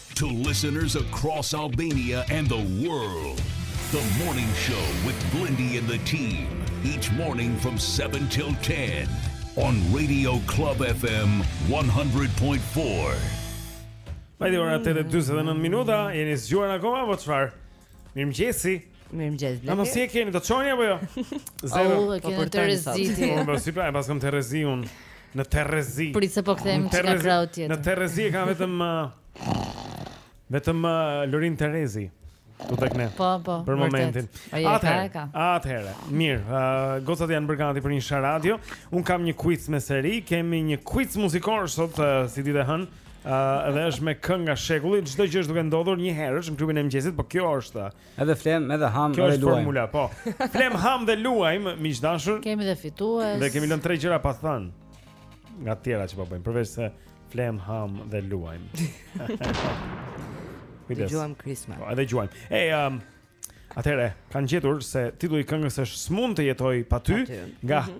to listeners across Albania and the world. The morning show with Blindy and the team each morning from 7 till 10 on Radio Club FM 100.4. Majdi ora 8:49 minuta, jeni zgjuar akoma apo çfarë? Mirëmëngjesi. Mirëmëngjes Blendi. Si e keni, do të çoni apo jo? Zero. Oh, po për të Terezitë. Po për si pra, pas kam Terezi unë, në Terezi. Për të po kthejmë në Terezi tjetër. Në Terezi ka vetëm vetëm Lorin Terezi. Këtu tek ne. Po, po. Për momentin. Atëherë. Atëherë. Mirë, uh, gocat janë bërë gati për një Sharadio. Un kam një quiz me seri, kemi një quiz muzikor sot uh, si ditë e hënë. Uh, dhe është me kënga shekulli, çdo gjë është duke ndodhur një herësh në klubin e mëngjesit, por kjo është uh, Edhe flem, edhe ham, edhe luajmë. Kjo është formula, po. Flem, ham dhe luajmë, miq dashur. Kemi dhe fitues. Dhe kemi lënë tre gjëra pa thënë. Nga të tjera që po bëjmë, përveç se flem, ham dhe luajmë. Dhe gjuajmë Christmas. Po, edhe luajmë. Ej, hey, um, Atëherë, kanë gjetur se titulli i këngës është S'mund të jetoj pa ty, nga mm -hmm.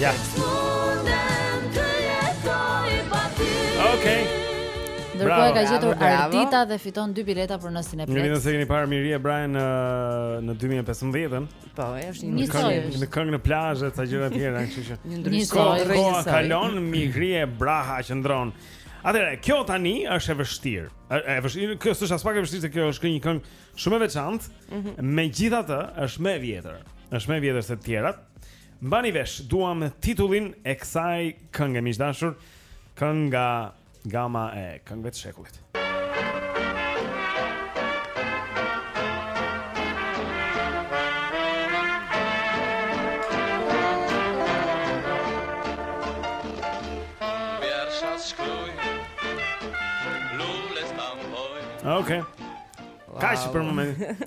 Ja. Okej. Ndërkohë e ka gjetur Ardita dhe fiton dy bileta për në Cineplex. Mirë, nëse keni parë Mihrije Brahën në në 2015-ën. Po, është një histori. Në këngë në plazhe, ca gjëra të tjera, kështu që. Një ndryshim rregjisor. Koha kalon, Mihrije Braha qëndron. Atëherë, kjo tani është e vështirë. E vështirë, kjo s'është aspak e vështirë se kjo është një këngë Shumë e veçantë. Mm -hmm. Megjithatë, është më e vjetër. Është më e vjetër se të tjerat. Mbani vesh, duam titullin e kësaj kënge miq dashur, këngë nga gama e këngëve të shekullit. Okej. Okay. Kaq për momentin.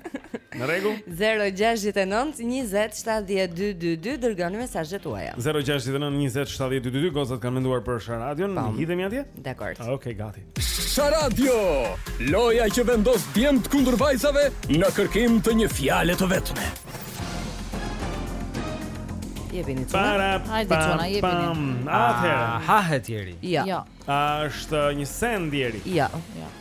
Në rregull? 069 20 70 222 dërgoni mesazhet tuaja. 069 20 70 222 gocat kanë menduar për Sharadion, hidhemi atje? Dakor. Ah, okej, okay, gati. Sharadio, loja që vendos djemtë kundër vajzave në kërkim të një fjale të vetme. Jepini çuna. Para, hajde çuna, jepini. Atëherë, ah, a hahet, Jeri. Jo. Ja. Jo. Është një send, Jeri. Jo. Ja. Jo.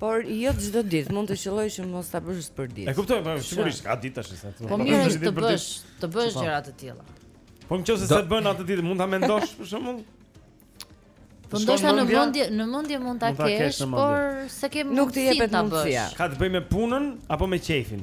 Por jo çdo ditë, mund të qëllojë që mos ta bësh për ditë. E kuptoj, po sigurisht ka ditë tash se. Po mirë është të bësh, të bësh po. gjëra të tilla. Po nëse s'e bën atë ditë, mund ta mendosh për shembull. Po ndoshta në mendje, në mendje mund ta kesh, por s'e ke mundësi ta bësh. Ka të bëjë me punën apo me qejfin?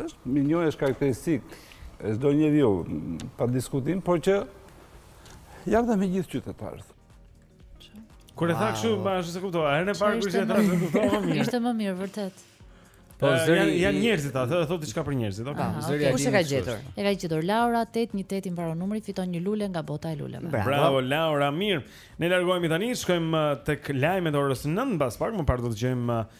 Është një njohje është karakteristikë e çdo njeriu pa diskutim, por që jam dhe me gjithë qytetarët. Kur e tha kështu, më ashtu s'e kuptova. Herën e parë kur ishte tha, e kuptova më mirë. Ishte më mirë vërtet. Po eh, zëri janë janë njerëzit atë, thotë diçka për njerëzit, okay. Ah, zëri okay. Kush e ka gjetur? E ka gjetur Laura 818 i mbaron numri, fiton një lule nga bota e luleve. Bravo. Bravo Laura, mirë. Ne largohemi tani, shkojmë eh, tek lajmet e orës 9 mbas pak, më parë do të dëgjojmë eh,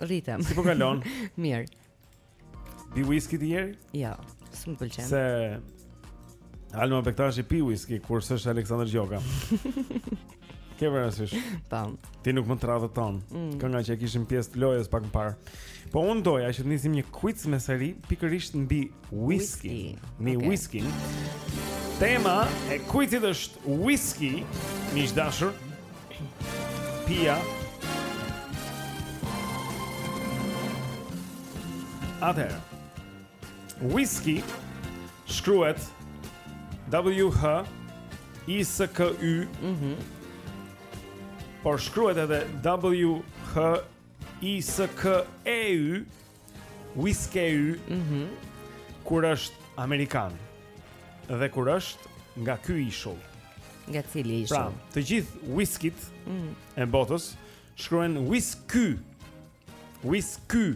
Rritem. Si po kalon? Mirë. Pi whisky ti Jeri? Jo, s'më pëlqen. Se Alma Bektashi pi whisky kur s'është Aleksandër Gjoka. Ke vërësish Tam Ti nuk më tradhton mm. Kënga që e kishim pjesë të lojës pak më parë Po unë doja që të nisim një quiz me seri Pikërisht në bi Whisky. Mbi okay. whisky. Tema e kuizit është whisky, miq të dashur. Pia. Atëherë. Whisky shkruhet W H I S K Y. Mhm. Mm Por shkruhet edhe W H I S K E Y. Whiskey mm -hmm. Kur është Amerikan Dhe kur është nga ky ishull Nga cili pra, ishull Pra, të gjithë whiskit mm -hmm. E botës Shkruhen whiskey Whiskey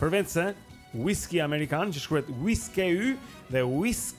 Përveçse Whisky Amerikan që shkruhet Whiskey Dhe Whiskey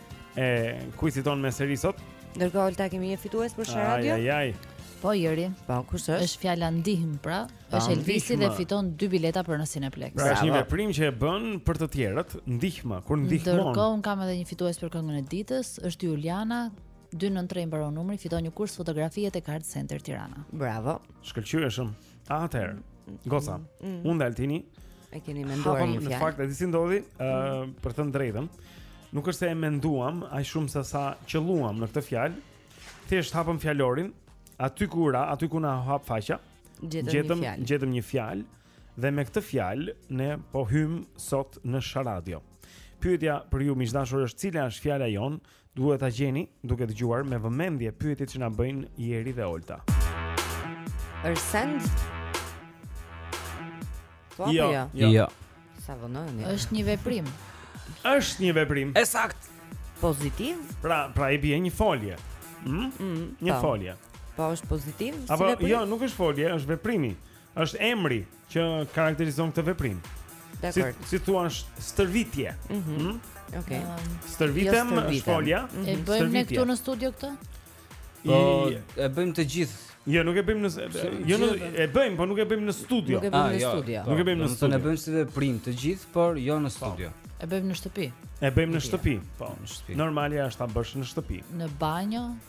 e kuizit tonë me seri sot. Ndërkohë Olta kemi një fitues për Sharadio. Ai ai. Po Jeri, po kush është? Është fjala ndihmë, pra, pa, është Elvisi dhe fiton dy bileta për në Cineplex. Pra, është një veprim që e bën për të tjerët, ndihmë, kur ndihmon. Ndërkohë unë kam edhe një fitues për këngën e ditës, është Juliana 293 mbaron numri, fiton një kurs fotografie te Art Center Tirana. Bravo. Shkëlqyeshëm. Atëherë, mm, goca, mm, mm. unë dhe Altini e keni menduar një fjalë. Në fakt, e di si ndodhi, ë, mm. për të thënë të drejtën, nuk është se e menduam aq shumë sesa qëlluam në këtë fjalë. Thjesht hapëm fjalorin, aty ku ra, aty ku na u hap faqja, gjetëm gjetëm një fjalë dhe me këtë fjalë ne po hyjmë sot në Sharadio. Pyetja për ju miq të dashur është cila është fjala jonë Duhet ta gjeni duke dëgjuar me vëmendje pyetjet që na bëjnë Jeri dhe Olta. Është send. Po jo, jo. Jo. jo. Sa vononi. Është një veprim. Është një veprim. E saktë. Pozitiv? Pra, pra i bie një folje. Ëh? Mm? Mm, një po. folje. Po është pozitiv? Apo jo, nuk është folje, është veprimi. Është emri që karakterizon këtë veprim. Si si thua është stërvitje. Mhm. Mm mm? Okej. Okay. Stërvitem jo është folja. Mm -hmm. E bëjmë ne këtu në studio këtë? Po e bëjmë të gjithë. Jo, nuk e bëjmë në jo nuk e bëjmë, po nuk e bëjmë në studio. Nuk e bëjmë në ah, jo. studio. Nuk e bëjmë në studio. Ne bëjmë si veprim të gjithë, por jo në po. studio. E bëjmë në shtëpi. E bëjmë në shtëpi. Po, në shtëpi. Normalja është ta bësh në shtëpi. Në banjo?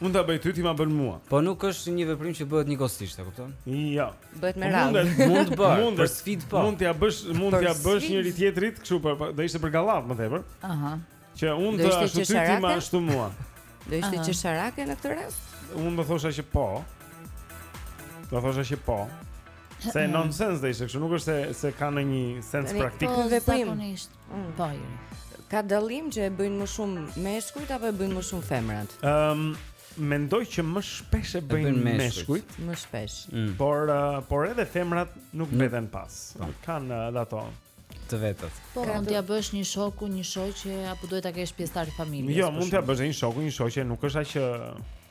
Mund ta bëj ty ti ma bën mua. Po nuk është një veprim që bëhet njëkohësisht, e kupton? Jo. Bëhet me po radhë. Mund të bëj. Për sfidë po. Mund t'ja bësh, mund t'ja bësh njëri tjetrit kështu për po, do ishte për gallatë më tepër. Aha. Që unë të ashtu ty ti ma ashtu mua. Do ishte qesharake në këtë rast? Unë do thosha që po. Do thosha që po. Se nonsense dhe ishte kështu, nuk është se se ka ndonjë sens praktik. Po, veprim. Mm. Po, Iri. Ka dallim që e bëjnë më shumë meshkujt apo e bëjnë më shumë femrat? Ëm, um, mendoj që më shpesh e bëjnë, bëjnë meshkujt, më shpesh. Mm. Por uh, por edhe femrat nuk mbeten mm. pas. Po. Kanë uh, ato të vetat. Po mund t'ia bësh një shoku, një shoqe apo duhet ta kesh pjesëtar të familjes? Jo, mund t'ia bësh një shoku, një shoqe, nuk është aq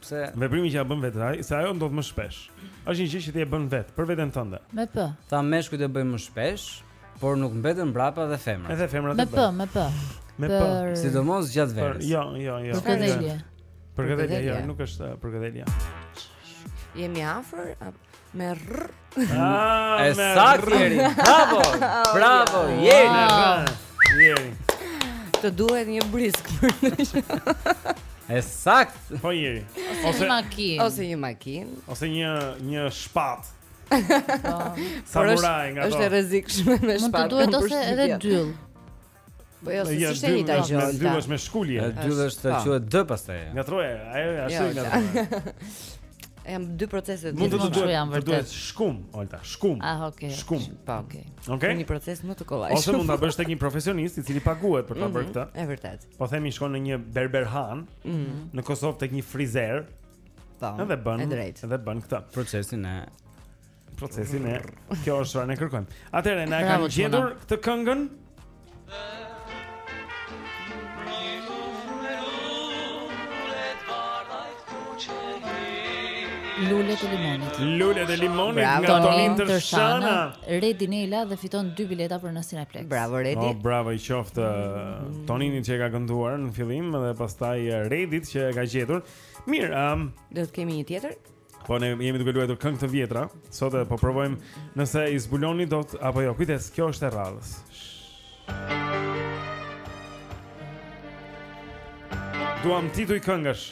Pse? Veprimi që ja bën vetë ai, se ajo ndodh më shpesh. Është një gjë që ti e bën vetë, për veten tënde. Me p. Tha meshkujt e bëjnë më shpesh, por nuk mbeten mbrapa dhe femrat. Edhe femrat e bëjnë. Me p, me p. Me p. Për... Sidomos gjatë verës. Jo, jo, jo. Për këtë gjë. Për këtë gjë, jo, nuk është për këtë gjë. Jemi afër Me rr. Ah, e saktë Iri. Bravo. Bravo, Iri. Iri. Të duhet një brisk për ndryshe. E saktë. Po Iri. Ose një makinë. Ose një makinë. Ose një një shpatë. Po. Samuraj nga ato. Është e rrezikshme me shpatë. Mund të duhet ose edhe dyll. Po jo, s'është e njëjta gjë. Dyll është me shkulje. Dyll është do quhet D pastaj. Nga rroja, ajo ashtu jo, nga. Janë dy procese të ndryshme. Mund të janë vërtet. Duhet shkumë, Olta, shkumë. Ah, okay. Shkumë. Po, okay. Okay. Një proces më të kollaj. Ose mund ta bësh tek një profesionist i cili paguhet për ta mhm, bërë këtë. E vërtetë. Po themi shkon në një berberhane, mm -hmm. në Kosovë tek një frizer. Po. Edhe bën. Edhe bën këtë procesin e procesin e kjo është çfarë ne kërkojmë. Atëherë na e kanë gjetur këtë këngën. Lulet e limonit. Lulet e limonit bravo, nga Tonin Tërshana. Redi Nela dhe fiton dy bileta për në Cineplex. Bravo Redi. Oh, bravo i qoftë mm. Toninit që e ka kënduar në fillim dhe pastaj Redit që e ka gjetur. Mirë, ëm. Um, do të kemi një tjetër? Po ne jemi duke luajtur këngë të vjetra. Sot po provojmë nëse i zbuloni dot apo jo. Kujdes, kjo është e rradhës. Duam tituj këngësh.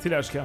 Cila është kjo?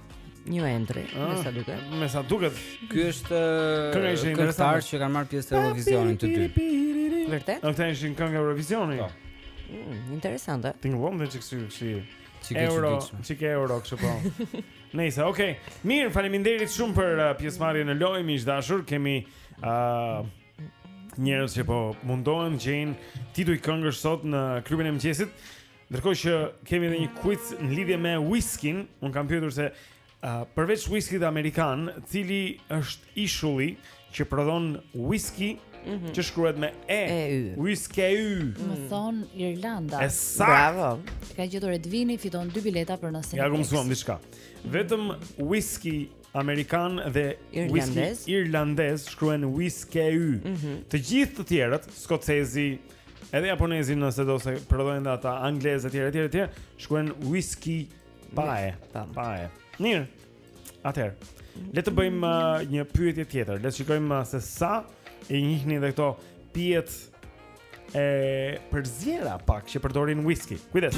Një entry, ah, me sa duket. Me sa duket. Këta janë këngëtarë që kanë marrë pjesë në Eurovisionin të dy. Vërtet? Ato ishin këngë Eurovisioni. Po. Mm, interesante. Ti ngjon dhe çiksi si çike euro, çike euro kështu po. Nëse, okay. Mirë, faleminderit shumë për uh, pjesëmarrjen në lojë, miq të dashur. Kemi ë uh, njerëz që po mundohen të gjejnë tituj këngësh sot në klubin e mëngjesit. Ndërkohë që kemi edhe një quiz në lidhje me whisky-n, un kam pyetur se uh, përveç whisky-t amerikan, cili është ishulli që prodhon whisky mm -hmm. që shkruhet me e, whiskey. Më thonë Irlanda. Bravo. E ka gjetur Edvini, fiton dy bileta për në Ja ku mësuam diçka. Vetëm whisky amerikan dhe irlandez, irlandez shkruhen whiskey. Mm -hmm. Të gjithë të tjerët, skocezi, Edhe japonezi nëse do se prodhojnë dhe ata anglezë etj etj etj, shkruhen whisky pa e, pa e. Mirë. Atëherë, le të bëjmë uh, një pyetje tjetër. Le të shikojmë uh, se sa i njihni dhe këto pijet e përzjera pak që përdorin whisky. Kujdes.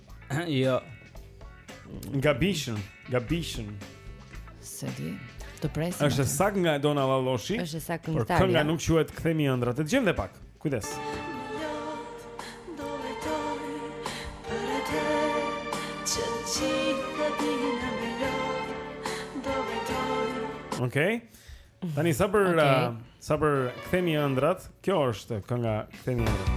Jo. Gabim, gabim. S'e di, të presim. Është e saktë Edona Llalloshi. Është saktë nga Italia. Por kënga nuk quhet Kthemi ëndrrat. E dëgjojmë dhe pak. Kujdes. Okej. Okay. Tani sa për okay. uh, sa për Kthemi ëndrrat, kjo është kënga Kthemi ëndrrat.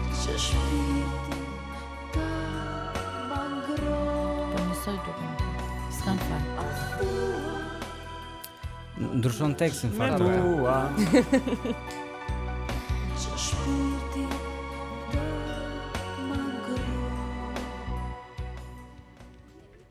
ndryshon tekstin fare.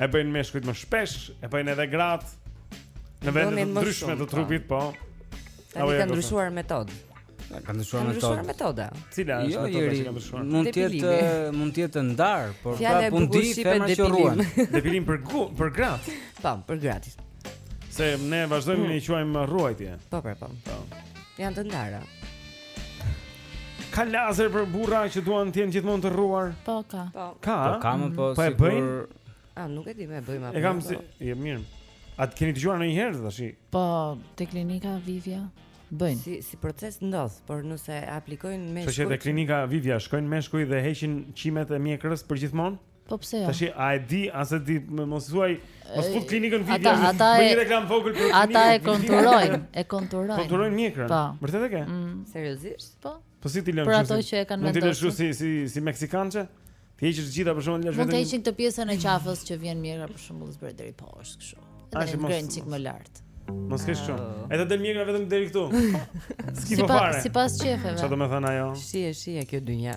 E bëjnë meshkujt më shpesh, e bëjnë edhe gratë në vende të ndryshme të po. trupit, po. A ka ndryshuar metoda? Ka ndryshuar metoda. Ka ndryshuar metoda. Cila është jo, metoda që ka ndryshuar? Mund të jetë mund të jetë ndar, por pra po un di femra që rruhen. Depilim për gu, për gratë. Po, për gratë. Se ne vazhdojmë e mm. i quajmë rruajtje. Po, po, po. Janë të ndara. Ka lazer për burra që duan të jenë gjithmonë të rruar? Po ka. Po. Ka. Po ka më po. Po e bëjnë? A nuk e di më e bëjmë apo. E kam si, e mirë. A të keni dëgjuar ndonjëherë tash? Po, te klinika Vivia bëjnë. Si si proces ndodh, por nëse aplikojnë meshkuj. Shkojnë te klinika Vivia shkojnë meshkuj dhe heqin qimet e mjekrës përgjithmonë? Po pse jo? Tashi a e di, a se di, më mos thuaj, mos fut klinikën Vivia. Ata ata e bëjnë reklam vogël për klinikën. Ata e konturojnë, e konturojnë. Konturojnë mjekrën. Po. Vërtet e ke? Mm. Seriozisht? Po. Po si ti lënë? Për ato që e kanë vendosur. Mund ta lësh si si si meksikançe? Ti heqësh të gjitha për shembull, lësh vetëm. Mund të heqin këtë pjesën e qafës që vjen mjekra për shembull zbret deri poshtë kështu. Edhe ngrenë çik më lart. Mos kesh kështu. Ah. Edhe del mjekra vetëm deri këtu. Ski po fare. Sipas qejfeve. Çfarë do të thonë ajo? Si është kjo dynja?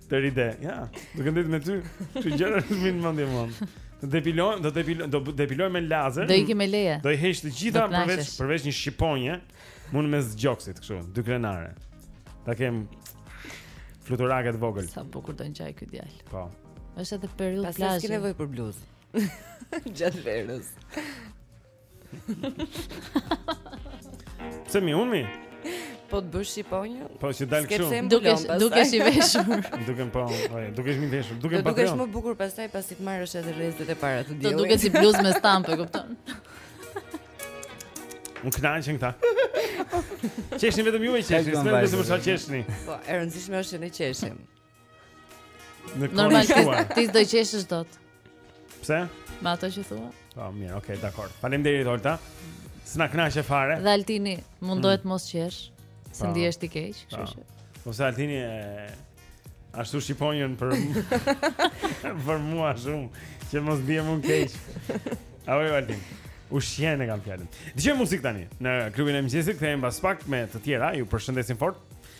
Për ide, ja. Duke ndenjur me ty. Kështu gjëra të vinë në mendje mua. Do depiloj, do depiloj, do depiloj me lazer. Do ikim me leje. Do i heq të gjitha përveç përveç një shqiponje, mu në mes gjoksit kështu, dykrenare. Ta kem fluturake të vogël. Sa bukur do ngjaj ky djalë. Po. Është edhe periudhë plazhi. Pastaj s'ke nevojë për bluzë. Gjatë verës. Pse mi unë mi? Po të bësh shqiponjë? Po që dalë kështu. Dukesh dukesh i veshur. Dukem po, po, dukesh i veshur, dukem patriot. Dukesh më bukur pastaj pasi të marrësh edhe rrezet e para të diellit. Do duket si bluzë me stampë, e kupton? U kënaqën këta. Qeshni vetëm ju e qeshni, s'më vetëm sa qeshni. Po, e rëndësishme është që ne qeshim. Se normalisht ti do qeshësh dot. Pse? Me ato që thua? Po, oh, mirë, okay, dakor. Faleminderit Olta. Se na kënaqe fare. Dhe Altini, mundohet mm. mos qesh, se po. ndihesh ti keq, kështu po. që. Ose Altini e ashtu shqiponjën për për mua shumë, që mos ndihem keq. A vjen Altini? Lusjenë e kam fjalën. Ndiqni muzikë tani në klubin e mëngjesit, kthehemi pas pak me të tjera. Ju përshëndesim fort.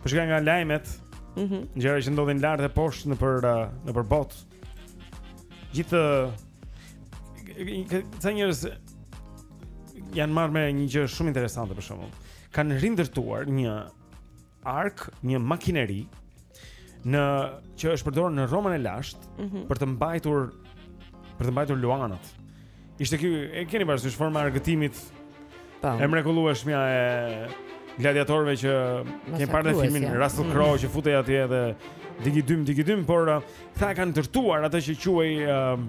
Po shikoj nga lajmet. Mhm. Mm Gjëra që ndodhin lart e poshtë nëpër uh, nëpër botë. Gjithë. Ca njerëz janë marrë me një gjë shumë interesante për shembull. Kanë rindërtuar një arkë, një makineri që është përdorur në Romën e lashtë mm -hmm. për të mbajtur për të mbajtur luanët. Ishte ky, e keni parasysh forma e argëtimit? Po. E mrekullueshme e gladiatorëve që kemi parë në filmin Russell mm. Crowe që futej atje dhe digidim digidim, por uh, këta e kanë ndërtuar atë që quhej um,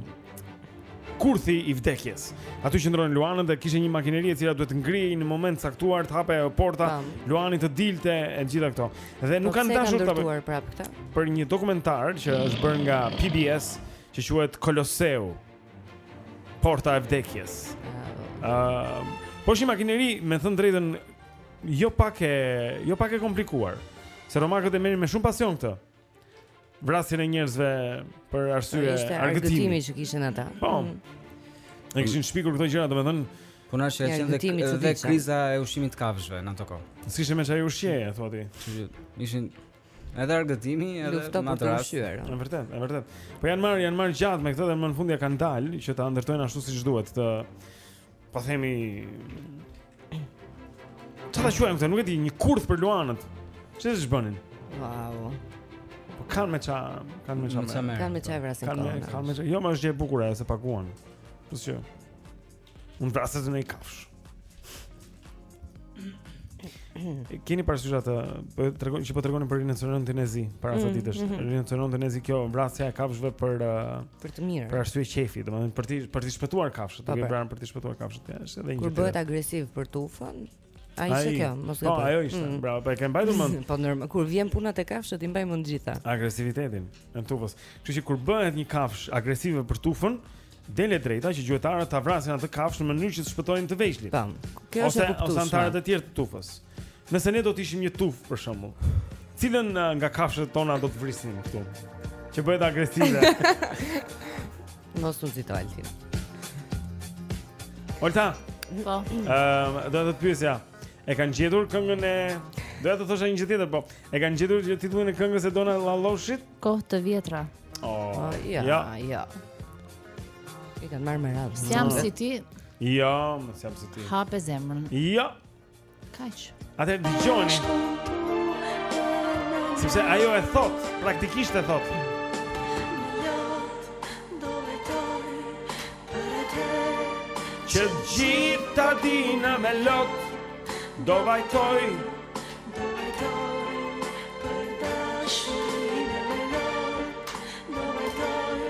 kurthi i vdekjes. Aty qëndronin luanët dhe kishte një makineri e cila duhet të ngrihej në moment caktuar, të hapej porta, luani të dilte e gjitha këto. Dhe nuk po kanë dashur ta bëjnë prapë këtë. Për një dokumentar që është bërë nga PBS që quhet Koloseu. Porta e vdekjes. Ëh, uh, po si makineri me thënë të drejtën jo pak e jo pak e komplikuar. Se romakët e merrin me shumë pasion këtë. Vrasjen e njerëzve për arsye argëtimi që kishin ata. Po. Mm. E kishin shpikur këto gjëra, domethënë Po na shihet edhe edhe dhe kriza e ushqimit të kafshëve në ato kohë. S'kishte me ça i ushqeje, thua ti. Ishin Edhe argëtimi, edhe Lufta për të ushqyer. Në vërtet, në vërtet. Po janë marrë, janë marrë gjatë me këtë dhe më në fund ia kanë dalë që ta ndërtojnë ashtu siç duhet të po themi Çfarë quajmë këtë? Nuk e di, një kurth për luanët. Çfarë është bënin? Wow. Po kanë me ça, kanë me ça. Kanë me ça i vrasin. Kanë me, kanë me. Jo, më është e bukur ajo se paguan. Po që Unë vras një kafshë Keni parësysh atë po Që po tregonin për rinocerontin e zi Para ca mm, ditësh mhm. Rinocerontin e zi kjo vrasja e kafshëve për uh, Për të mirë Për arsye qejfi Për të shpëtuar kafshët po, Për të shpëtuar kafshët Kur bëhet agresiv për tufën Ai ishte kjo, mos e po, bëj. Po ajo ishte, mm. bravo, po e ke mbajtur mend. Po normal, kur vjen puna te kafshët i mbaj mend të gjitha. Agresivitetin në tufë. Kështu që kur bëhet një kafshë agresive për tufën, del e drejta që gjuetarët ta vrasin atë kafshë në mënyrë që të shpëtojnë të vegjlit. Tam. Kjo është e kuptuar. Ose anëtarët e tjerë të tufës. Nëse ne do të ishim një tufë për shembull, cilën uh, nga kafshët tona do të vrisnim këtu? Që bëhet agresive. Mos u nxito Altin. Olta. Po. Ëm, ehm, doja të të pyesja. E kanë gjetur këngën e Doja të thosha një gjë tjetër, po. E kanë gjetur titullin e këngës së Edona Llalloshit? Kohë të vjetra. Oh, oh ja, ja. ja. E kanë marrë me radhë. S'jam si ti. Jo, s'jam si ti. Hape zemrën. Jo. Kaq. Atë dëgjoni. Sepse ajo e thotë, praktikisht e thotë. Që gjithë ta dinë me lot Do vajtoj Do vajtoj Për dashurinë me lot Do vajtoj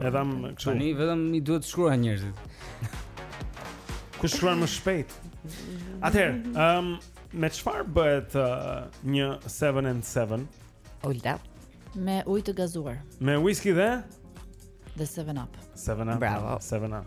E dhamë kështu. Tani vetëm duhet të shkruajnë njerëzit. Kush shkruan më shpejt? Atëherë, ëm um, me çfarë bëhet uh, një 7 and 7? Olta. Me ujë të gazuar. Me whisky dhe 7 Up. 7 Up. Bravo. 7 Up.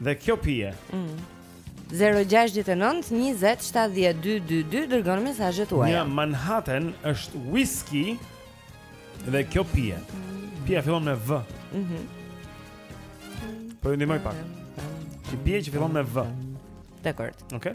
Dhe kjo pije. Mm. 069 20 70 222 dërgoni mesazhet tuaja. Një Manhattan është whisky dhe kjo pije. Pija fillon me V. Mhm. Mm po ju ndihmoj pak. Një pije që fillon me V. Dakord. Okej. Okay.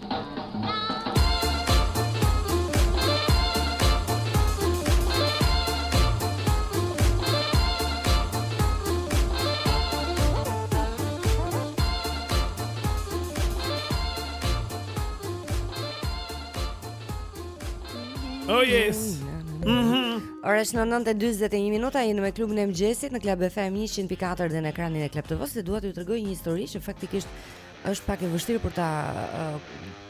Mëngjes. Mhm. Ora është 9:41 minuta, jemi me klubin e mëngjesit në Club FM 104 dhe në ekranin e Club TV-së, dua t'ju tregoj një histori që faktikisht Është pak e vështirë për ta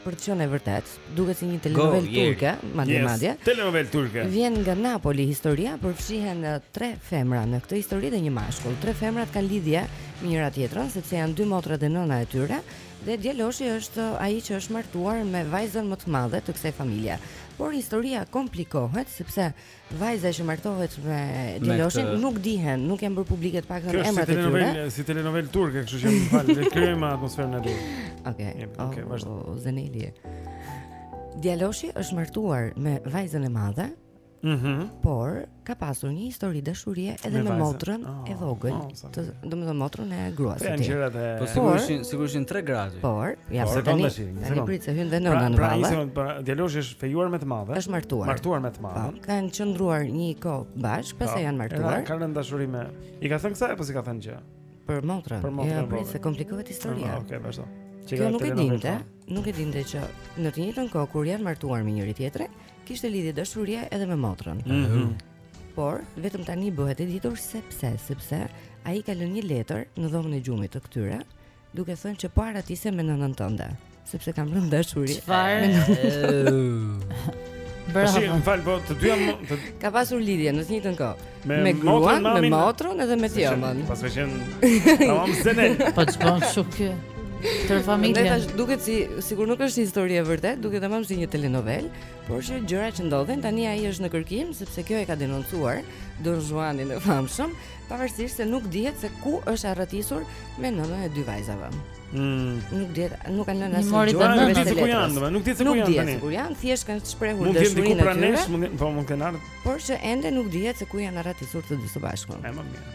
për të qenë e vërtetë. Duket si një telenovelë turke, madje, madje. Telenovelë turke. Vjen nga Napoli historia, përfshihen tre femra në këtë histori dhe një mashkull. Tre femrat kanë lidhje me njëra-tjetrën sepse janë dy motra dhe nëna e tyre dhe djaloshi është ai që është martuar me vajzën më të madhe të kësaj familje. Por historia komplikohet sepse Vajza që martohet me djaloshin këtë... nuk dihen, nuk janë bërë publike të paktën emrat e tyre. Kjo është si telenovelë turke, kështu që më fal, le të krijojmë atmosferën e duhur. Okej. Okej, vazhdo. Oh, Zeneli. Djaloshi është martuar me vajzën e madhe. Mhm. Por ka pasur një histori dashurie edhe me, me motrën oh, e vogël. Oh, të domethënë motrën e gruas së tij. Po sigurisht, sigurisht janë tre gra aty. Por, ja po tani. Tani prit se hyn dhe nëna pra, në pra, vallë. Pra, pra, djaloshi është fejuar me të madhe. Është martuar. Martuar me të madhe. Po, kanë qëndruar një kohë bashkë, pasi janë martuar. Ka rënë në dashuri me. I ka thënë kësaj apo s'i ka thënë gjë? Për motrën. Për motrën. Ja, po, prit se komplikohet historia. Ah, okej, vazhdo. Kjo nuk e dinte, nuk e dinte që në të njëjtën kohë kur janë martuar me njëri-tjetrin, kishte lidhje dashurie edhe me motrën. Mhm. Por, vetëm tani bëhet e ditur se pse, sepse ai ka lënë një letër në dhomën e gjumit të këtyre, duke thënë që po arratisem me nënën tënde, sepse kam rënë në dashuri. Çfarë? Bravo. Tash më fal, po të dyja të... ka pasur lidhje në të njëjtën kohë. Me, me gruan, me motrën edhe me të ëmën. Pas veçën. Tamam Zenel. Po çfarë, o shoku? Tërë familjen. Ndaj thashë duket si sikur nuk është histori e vërtetë, duket tamam si një telenovelë, Por që gjëra që ndodhin. Tani ai është në kërkim sepse kjo e ka denoncuar Don Juanin e famshëm, pavarësisht se nuk dihet se ku është arratisur me nënën e dy vajzave. Mm. Nuk dihet, nuk kanë lënë asnjë gjë. Nuk dihet se ku janë, domethënë nuk dihet se ku janë tani. Nuk dihet ku janë, thjesht kanë shprehur dashurinë e tyre. Mund të jetë po mund të kenë ardhur. Por që ende nuk dihet se ku janë arratisur të dy së bashku. Është më mirë.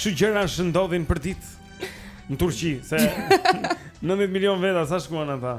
Kështu gjëra ndodhin për ditë në Turqi, se 90 milionë veta sa shkuan ata.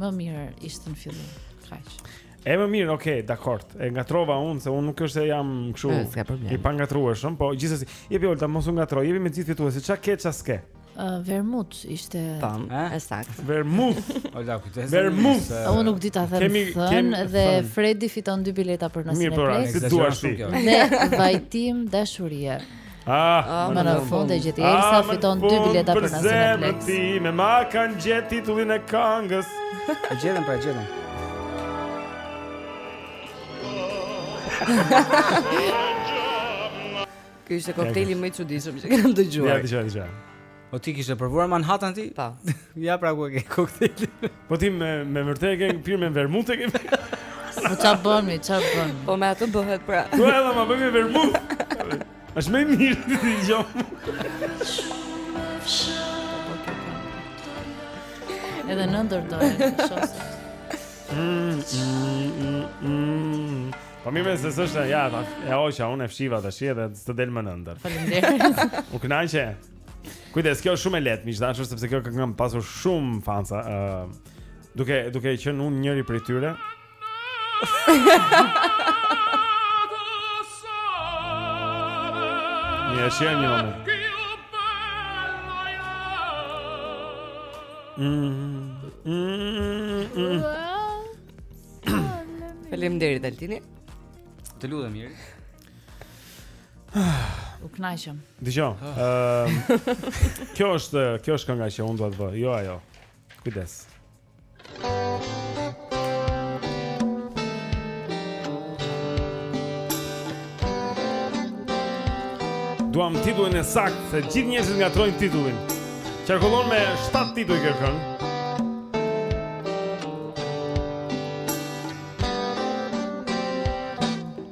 Më mirë ishte në fillim. Kaq. E më mirë, okej, dakord. E ngatërrova unë se unë nuk është se jam kështu i pangatërrueshëm, po gjithsesi, jepi Olta mos u ngatërro, jepi me gjithë fituesit, ça ke, ça s'ke. Uh, vermut ishte Tam, eh? e saktë. Vermut. Olta, kujtesa. Vermut. Unë nuk di ta them kemi, thën kemi, dhe thën. Fredi fiton dy bileta për nasin e plot. Mirë, po, si duash ti. Ne vajtim dashurie. Ah, oh, më në fund e gjeti Elsa ah, fiton dy bileta për në Cineplex. Të mi ma kanë gjet titullin e këngës. E gjetën pra, e gjetën. Ky ishte kokteli më i çuditshëm që kam dëgjuar. Ja, dëgjo, dëgjo. Po ti kishe provuar Manhattan ti? Po. ja pra ku e ke koktejin. Po ti me me vërtet e ke pirë me vermut e ke. Po ça bën mi, ça bën? Po me atë bëhet pra. Po edhe ma bëj me vermut. Është më mirë ti ti jam. Edhe nëndërdo e shosë Po mi me se së është e jata E oqa, unë e fshiva të shi edhe së të delë më në ndër Faleminderit. U kënaqëm Kujdes, kjo është shumë e lehtë, miq të dashur, sepse kjo këngë ka pasur shumë fansa. Ë, uh, duke duke qenë unë njëri prej tyre. Një, e shoh një moment. Faleminderit Altini. Të lutëm mirë U kënaqëm. Dëgjo. Ëm ehm, Kjo është, kjo është kënga që unë dua të vë. Jo ajo. Kujdes. Duam titullin e saktë, se gjithë njerëzit ngatërrojnë titullin. Qarkullon me 7 tituj kjo këngë.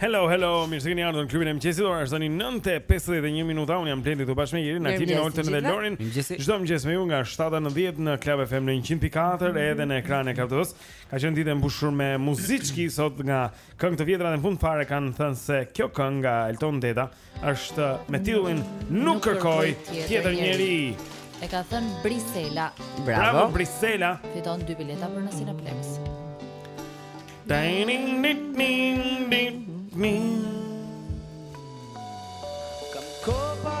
Hello, hello, mirë se keni ardhur në klubin e mëngjesit. Ora është tani 9:51 minuta. Unë jam Blendi këtu bashkë me Jerin, Altinin, Oltën dhe Lorin. Çdo mëngjes me ju nga 7 në 10 në Club FM në 104 mm. edhe në ekranin e Kaptos. Ka qenë ditë e mbushur me muzikë sot nga këngë të vjetra dhe në fund fare kanë thënë se kjo këngë nga Elton Deda është me titullin Nuk kërkoj tjetër njeri. E ka thënë Brisela. Bravo, Bravo Brisela. Fiton dy bileta për në Cineplex. Dining ding ding ding ding. Kam kopa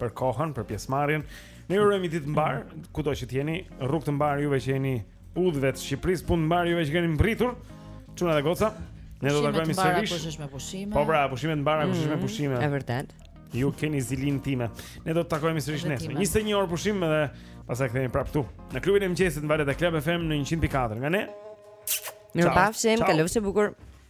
për kohën, për pjesëmarrjen. Ne ju urojmë ditë të mbarë, kudo që të jeni, rrugë të mbarë juve që jeni udhëve të Shqipërisë, punë të mbarë juve që keni mbërritur. Çuna dhe goca. Ne do të takohemi sërish. Pushime të pushime. Po pra, pushime të mbara, pushime mm, pushime. Është vërtet. Ju keni zilinë time. Ne do të takohemi sërish nesër. 21 orë pushim dhe pastaj kthehemi prapë këtu. Në klubin e mëngjesit në valët e Club FM në 104. Nga ne, Mirupafshim, kalofshit bukur.